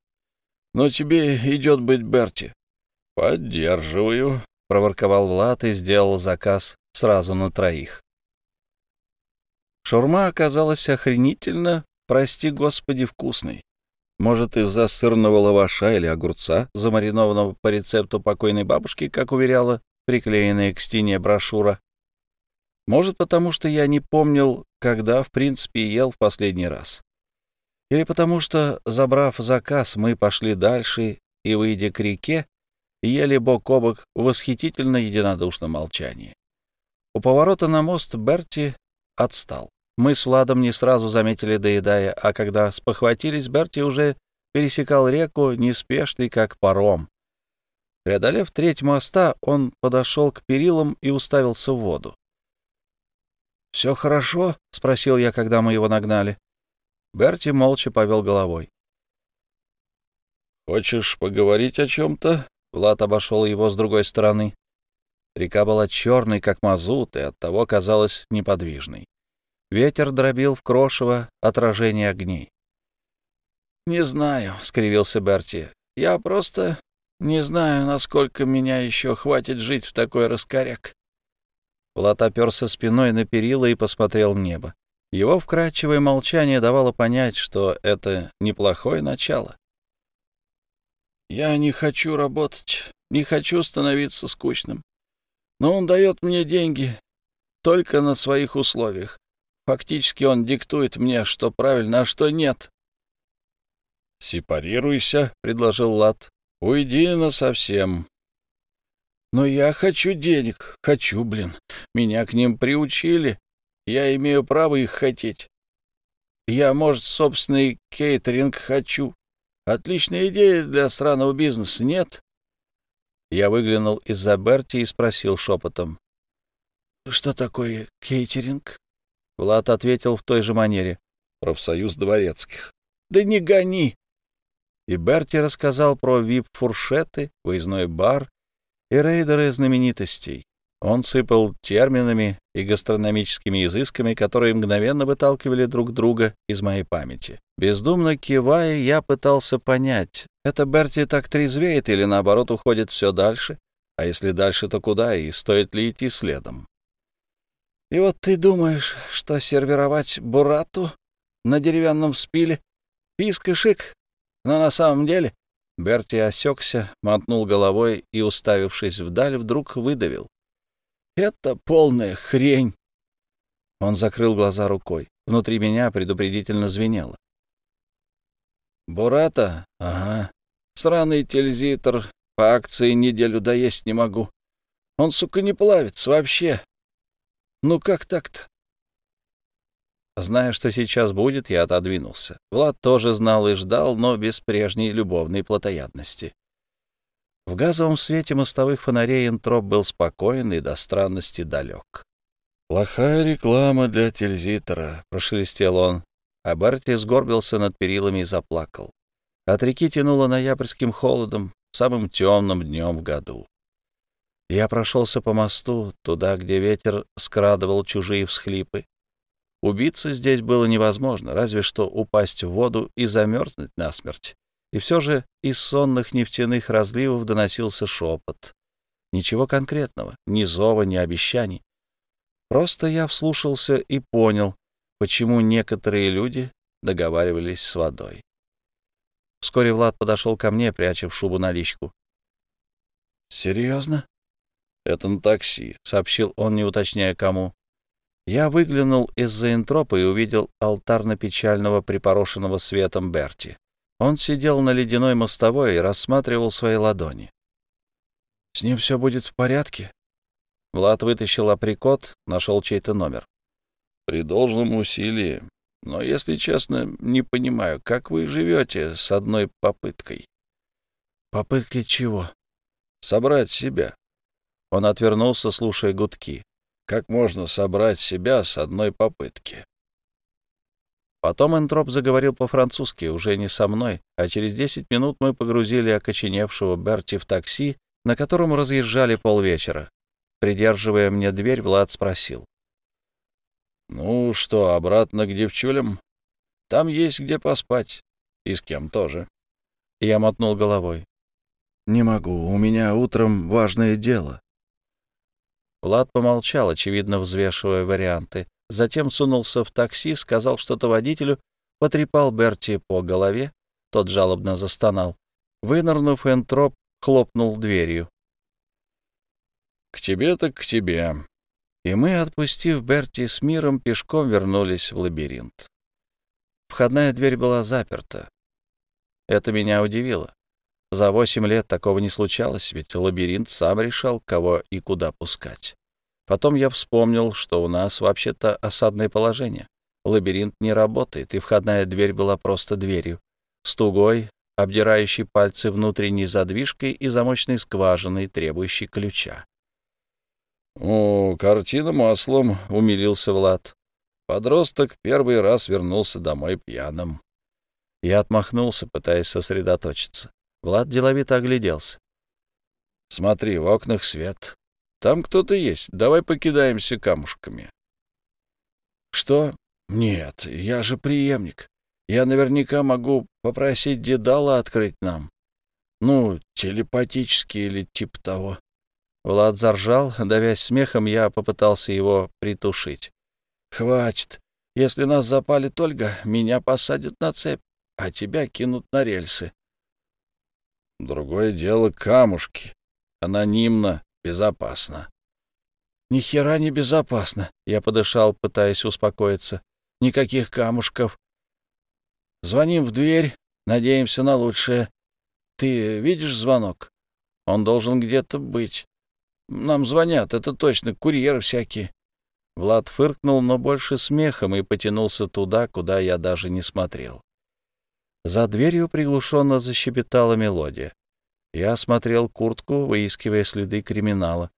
Но тебе идет быть Берти. Поддерживаю, — проворковал Влад и сделал заказ сразу на троих. Шурма оказалась охренительно, прости господи, вкусной. Может, из-за сырного лаваша или огурца, замаринованного по рецепту покойной бабушки, как уверяла приклеенная к стене брошюра. Может, потому что я не помнил, когда, в принципе, ел в последний раз. Или потому что, забрав заказ, мы пошли дальше и, выйдя к реке, ели бок о бок в восхитительно единодушном молчании. У поворота на мост Берти отстал. Мы с Владом не сразу заметили, доедая, а когда спохватились, Берти уже пересекал реку, неспешный, как паром. Преодолев треть моста, он подошел к перилам и уставился в воду. «Все хорошо?» — спросил я, когда мы его нагнали. Берти молча повел головой. «Хочешь поговорить о чем-то?» Влад обошел его с другой стороны. Река была черной, как мазут, и оттого казалась неподвижной. Ветер дробил в крошево отражение огней. «Не знаю», — скривился Берти. «Я просто не знаю, насколько меня еще хватит жить в такой раскоряк». Влад оперся спиной на перила и посмотрел в небо. Его вкрадчивое молчание давало понять, что это неплохое начало. «Я не хочу работать, не хочу становиться скучным. Но он дает мне деньги только на своих условиях. Фактически он диктует мне, что правильно, а что нет. «Сепарируйся», — предложил Лат. «Уйди насовсем». «Но я хочу денег. Хочу, блин. Меня к ним приучили. Я имею право их хотеть. Я, может, собственный кейтеринг хочу. Отличная идея для странного бизнеса, нет?» Я выглянул из-за Берти и спросил шепотом. «Что такое кейтеринг?» Влад ответил в той же манере. «Профсоюз дворецких». «Да не гони!» И Берти рассказал про вип-фуршеты, выездной бар и рейдеры знаменитостей. Он сыпал терминами и гастрономическими изысками, которые мгновенно выталкивали друг друга из моей памяти. Бездумно кивая, я пытался понять, это Берти так трезвеет или, наоборот, уходит все дальше? А если дальше, то куда и стоит ли идти следом? И вот ты думаешь, что сервировать бурату на деревянном спиле — писк и шик, но на самом деле... Берти осекся, мотнул головой и, уставившись вдаль, вдруг выдавил. «Это полная хрень!» Он закрыл глаза рукой. Внутри меня предупредительно звенело. «Бурата? Ага. Сраный тельзитр. По акции неделю доесть не могу. Он, сука, не плавится вообще. Ну как так-то? Зная, что сейчас будет, я отодвинулся. Влад тоже знал и ждал, но без прежней любовной плотоядности. В газовом свете мостовых фонарей Энтроп был спокоен и до странности далек. «Плохая реклама для Тильзитера», — прошелестел он, а Берти сгорбился над перилами и заплакал. От реки тянуло ноябрьским холодом, самым темным днем в году. Я прошелся по мосту, туда, где ветер скрадывал чужие всхлипы. Убиться здесь было невозможно, разве что упасть в воду и замерзнуть насмерть. И все же из сонных нефтяных разливов доносился шепот. Ничего конкретного, ни зова, ни обещаний. Просто я вслушался и понял, почему некоторые люди договаривались с водой. Вскоре Влад подошел ко мне, пряча в шубу наличку. «Серьезно?» «Это на такси», — сообщил он, не уточняя кому. Я выглянул из-за энтропа и увидел алтарно-печального припорошенного светом Берти. Он сидел на ледяной мостовой и рассматривал свои ладони. «С ним все будет в порядке?» Влад вытащил априкот, нашел чей-то номер. «При должном усилии. Но, если честно, не понимаю, как вы живете с одной попыткой?» «Попыткой чего?» «Собрать себя. Он отвернулся, слушая гудки. Как можно собрать себя с одной попытки? Потом Энтроп заговорил по-французски, уже не со мной, а через десять минут мы погрузили окоченевшего Берти в такси, на котором разъезжали полвечера. Придерживая мне дверь, Влад спросил. «Ну что, обратно к девчулям? Там есть где поспать. И с кем тоже». Я мотнул головой. «Не могу, у меня утром важное дело». Влад помолчал, очевидно взвешивая варианты. Затем сунулся в такси, сказал что-то водителю, потрепал Берти по голове. Тот жалобно застонал. Вынырнув, Энтроп хлопнул дверью. «К тебе так к тебе». И мы, отпустив Берти с миром, пешком вернулись в лабиринт. Входная дверь была заперта. Это меня удивило. За восемь лет такого не случалось, ведь лабиринт сам решал, кого и куда пускать. Потом я вспомнил, что у нас вообще-то осадное положение. Лабиринт не работает, и входная дверь была просто дверью, с тугой, обдирающей пальцы внутренней задвижкой и замочной скважиной, требующей ключа. «О, картина маслом», — умилился Влад. Подросток первый раз вернулся домой пьяным. Я отмахнулся, пытаясь сосредоточиться. Влад деловито огляделся. «Смотри, в окнах свет. Там кто-то есть. Давай покидаемся камушками». «Что? Нет, я же преемник. Я наверняка могу попросить Дедала открыть нам. Ну, телепатически или типа того». Влад заржал, давясь смехом, я попытался его притушить. «Хватит. Если нас запалит Ольга, меня посадят на цепь, а тебя кинут на рельсы». «Другое дело камушки. Анонимно, безопасно». «Ни хера не безопасно», — я подышал, пытаясь успокоиться. «Никаких камушков. Звоним в дверь, надеемся на лучшее. Ты видишь звонок? Он должен где-то быть. Нам звонят, это точно, курьеры всякие. Влад фыркнул, но больше смехом, и потянулся туда, куда я даже не смотрел. За дверью приглушенно защебетала мелодия. Я осмотрел куртку, выискивая следы криминала.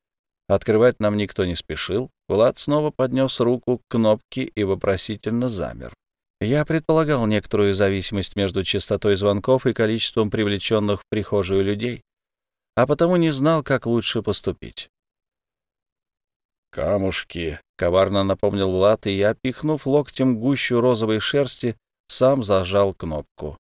Открывать нам никто не спешил. Влад снова поднес руку к кнопке и вопросительно замер. Я предполагал некоторую зависимость между частотой звонков и количеством привлеченных в прихожую людей, а потому не знал, как лучше поступить. «Камушки», — коварно напомнил Влад, и я, пихнув локтем гущу розовой шерсти, сам зажал кнопку.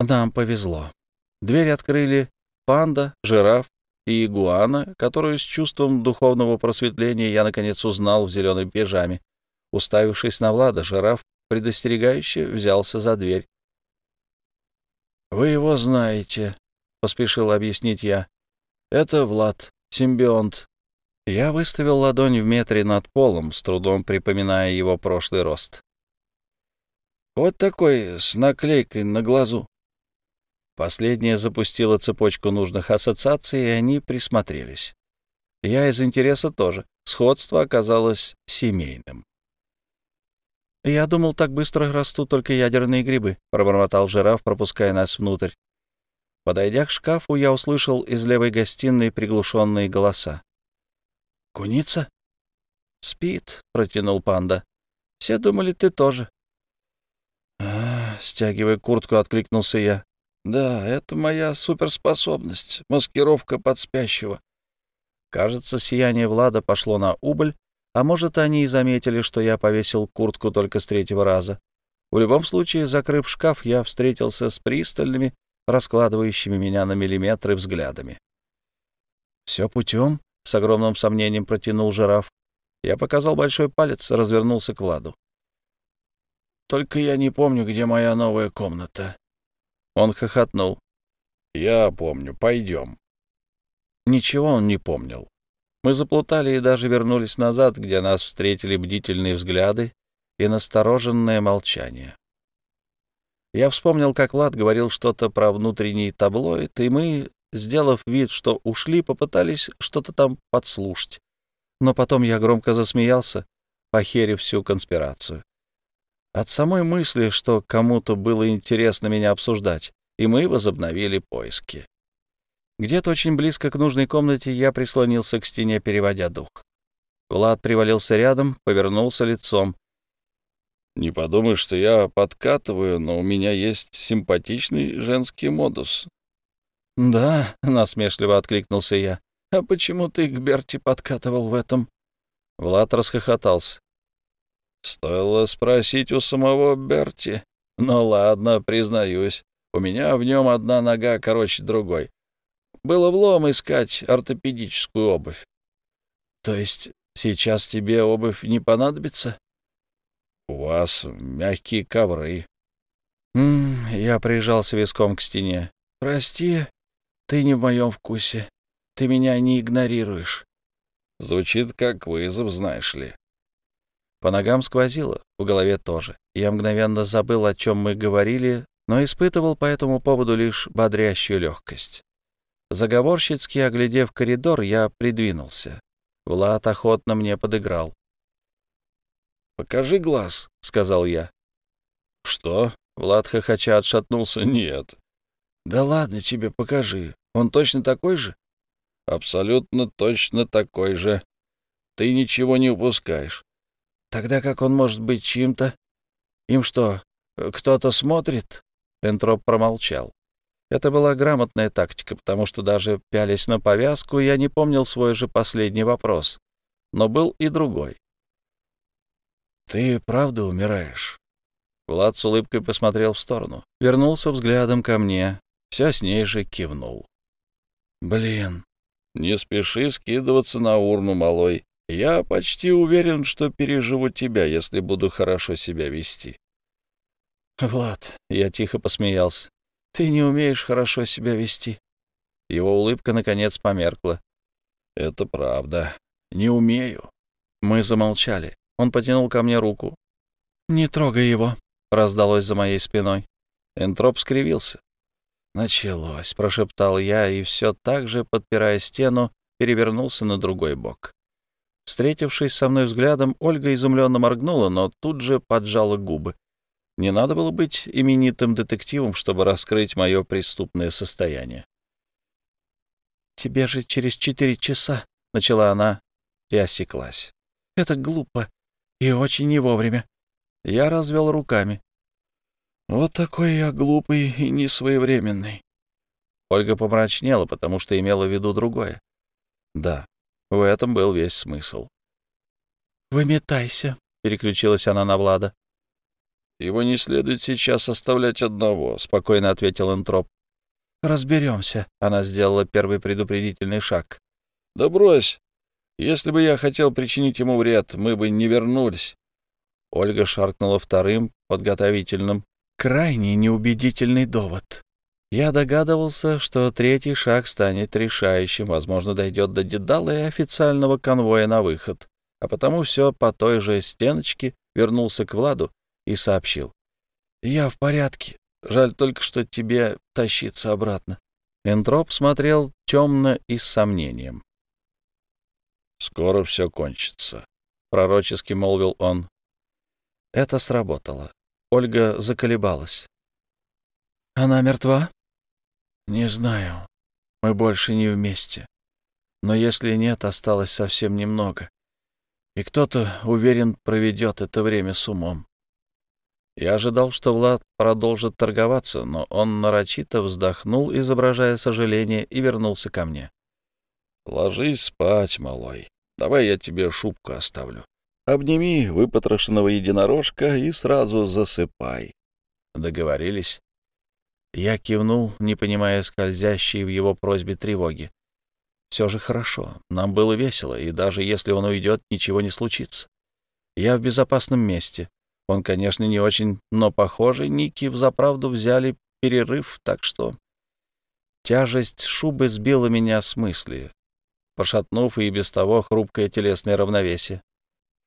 Нам повезло. Дверь открыли панда, жираф и игуана, которую с чувством духовного просветления я, наконец, узнал в зеленой пижаме. Уставившись на Влада, жираф предостерегающе взялся за дверь. «Вы его знаете», — поспешил объяснить я. «Это Влад, симбионт, я выставил ладонь в метре над полом, с трудом припоминая его прошлый рост. Вот такой, с наклейкой на глазу. Последняя запустила цепочку нужных ассоциаций, и они присмотрелись. Я из интереса тоже. Сходство оказалось семейным. «Я думал, так быстро растут только ядерные грибы», — пробормотал жираф, пропуская нас внутрь. Подойдя к шкафу, я услышал из левой гостиной приглушенные голоса. Куница? Спит, протянул панда. Все думали, ты тоже. Стягивая куртку, откликнулся я. Да, это моя суперспособность, маскировка под спящего. Кажется, сияние Влада пошло на убыль, а может, они и заметили, что я повесил куртку только с третьего раза. В любом случае, закрыв шкаф, я встретился с пристальными, раскладывающими меня на миллиметры взглядами. «Все путем?» с огромным сомнением протянул жираф. Я показал большой палец, развернулся к Владу. «Только я не помню, где моя новая комната». Он хохотнул. «Я помню, пойдем». Ничего он не помнил. Мы заплутали и даже вернулись назад, где нас встретили бдительные взгляды и настороженное молчание. Я вспомнил, как Влад говорил что-то про внутренний таблоид, и мы сделав вид, что ушли, попытались что-то там подслушать. Но потом я громко засмеялся, похерив всю конспирацию. От самой мысли, что кому-то было интересно меня обсуждать, и мы возобновили поиски. Где-то очень близко к нужной комнате я прислонился к стене, переводя дух. Влад привалился рядом, повернулся лицом. «Не подумай, что я подкатываю, но у меня есть симпатичный женский модус. «Да», — насмешливо откликнулся я. «А почему ты к Берти подкатывал в этом?» Влад расхохотался. «Стоило спросить у самого Берти. Ну ладно, признаюсь, у меня в нем одна нога короче другой. Было влом искать ортопедическую обувь». «То есть сейчас тебе обувь не понадобится?» «У вас мягкие ковры». М -м, я прижался виском к стене. «Прости, ты не в моем вкусе. Ты меня не игнорируешь. Звучит как вызов, знаешь ли. По ногам сквозило, в голове тоже. Я мгновенно забыл, о чем мы говорили, но испытывал по этому поводу лишь бодрящую легкость. Заговорщицки оглядев коридор, я придвинулся. Влад охотно мне подыграл. «Покажи глаз», — сказал я. «Что?» — Влад хохоча отшатнулся. «Нет». «Да ладно тебе, покажи. Он точно такой же?» «Абсолютно точно такой же. Ты ничего не упускаешь». «Тогда как он может быть чьим-то? Им что, кто-то смотрит?» Энтроп промолчал. Это была грамотная тактика, потому что даже пялись на повязку, я не помнил свой же последний вопрос. Но был и другой. «Ты правда умираешь?» Влад с улыбкой посмотрел в сторону, вернулся взглядом ко мне, все с ней же кивнул. «Блин!» «Не спеши скидываться на урну, малой. Я почти уверен, что переживу тебя, если буду хорошо себя вести». «Влад», — я тихо посмеялся, — «ты не умеешь хорошо себя вести». Его улыбка, наконец, померкла. «Это правда. Не умею». Мы замолчали. Он потянул ко мне руку. «Не трогай его», — раздалось за моей спиной. Энтроп скривился. «Началось», — прошептал я, и все так же, подпирая стену, перевернулся на другой бок. Встретившись со мной взглядом, Ольга изумленно моргнула, но тут же поджала губы. Не надо было быть именитым детективом, чтобы раскрыть мое преступное состояние. «Тебе же через четыре часа», — начала она и осеклась. «Это глупо. И очень не вовремя. Я развел руками. Вот такой я глупый и несвоевременный. Ольга помрачнела, потому что имела в виду другое. Да, в этом был весь смысл. «Выметайся», — переключилась она на Влада. «Его не следует сейчас оставлять одного», — спокойно ответил Энтроп. «Разберемся», — она сделала первый предупредительный шаг. «Да брось! Если бы я хотел причинить ему вред, мы бы не вернулись. Ольга шаркнула вторым, подготовительным. Крайне неубедительный довод. Я догадывался, что третий шаг станет решающим, возможно, дойдет до Дедала и официального конвоя на выход. А потому все по той же стеночке вернулся к Владу и сообщил. «Я в порядке. Жаль только, что тебе тащиться обратно». Энтроп смотрел темно и с сомнением. «Скоро все кончится», — пророчески молвил он. Это сработало. Ольга заколебалась. «Она мертва?» «Не знаю. Мы больше не вместе. Но если нет, осталось совсем немного. И кто-то, уверен, проведет это время с умом». Я ожидал, что Влад продолжит торговаться, но он нарочито вздохнул, изображая сожаление, и вернулся ко мне. «Ложись спать, малой. Давай я тебе шубку оставлю. Обними выпотрошенного единорожка и сразу засыпай». Договорились. Я кивнул, не понимая скользящей в его просьбе тревоги. Все же хорошо, нам было весело, и даже если он уйдет, ничего не случится. Я в безопасном месте. Он, конечно, не очень, но, похоже, Ники взаправду взяли перерыв, так что... Тяжесть шубы сбила меня с мысли пошатнув и без того хрупкое телесное равновесие.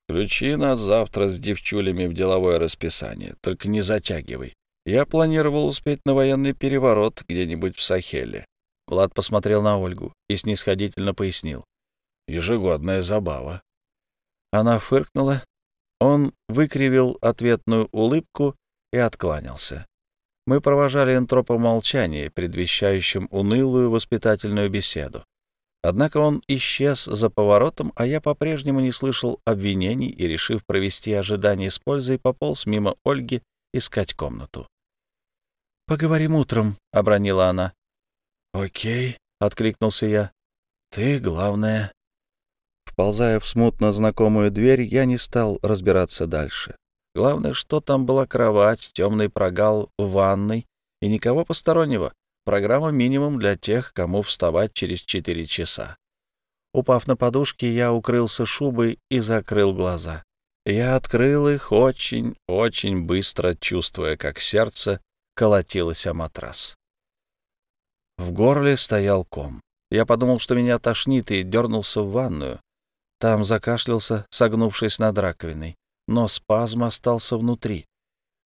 «Включи нас завтра с девчулями в деловое расписание, только не затягивай. Я планировал успеть на военный переворот где-нибудь в Сахеле». Влад посмотрел на Ольгу и снисходительно пояснил. «Ежегодная забава». Она фыркнула. Он выкривил ответную улыбку и откланялся. Мы провожали энтропа молчание, предвещающим унылую воспитательную беседу. Однако он исчез за поворотом, а я по-прежнему не слышал обвинений и, решив провести ожидание с пользой, пополз мимо Ольги искать комнату. «Поговорим утром», — обронила она. «Окей», — откликнулся я. «Ты главное». Вползая в смутно знакомую дверь, я не стал разбираться дальше. Главное, что там была кровать, темный прогал в ванной и никого постороннего. Программа минимум для тех, кому вставать через четыре часа. Упав на подушки, я укрылся шубой и закрыл глаза. Я открыл их очень, очень быстро, чувствуя, как сердце колотилось о матрас. В горле стоял ком. Я подумал, что меня тошнит, и дернулся в ванную. Там закашлялся, согнувшись над раковиной. но спазм остался внутри.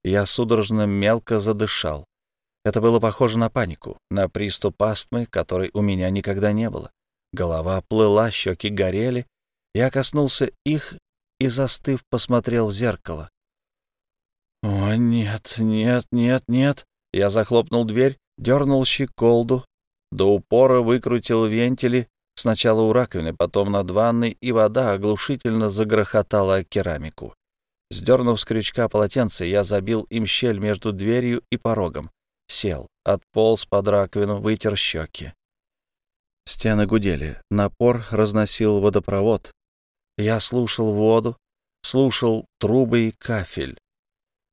Я судорожно мелко задышал. Это было похоже на панику, на приступ астмы, которой у меня никогда не было. Голова плыла, щеки горели. Я коснулся их и, застыв, посмотрел в зеркало. «О, нет, нет, нет, нет!» Я захлопнул дверь, дернул щеколду, до упора выкрутил вентили, сначала у раковины, потом над ванной, и вода оглушительно загрохотала керамику. Сдернув с крючка полотенце, я забил им щель между дверью и порогом. Сел, отполз под раковину, вытер щеки. Стены гудели, напор разносил водопровод. Я слушал воду, слушал трубы и кафель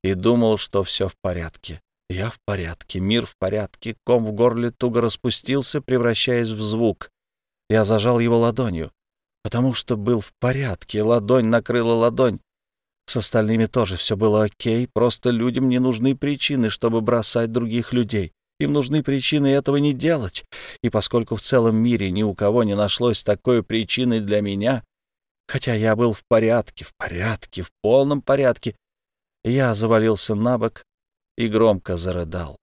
и думал, что все в порядке. Я в порядке, мир в порядке, ком в горле туго распустился, превращаясь в звук. Я зажал его ладонью, потому что был в порядке, ладонь накрыла ладонь. С остальными тоже все было окей, просто людям не нужны причины, чтобы бросать других людей. Им нужны причины этого не делать. И поскольку в целом мире ни у кого не нашлось такой причины для меня, хотя я был в порядке, в порядке, в полном порядке, я завалился на бок и громко зарыдал.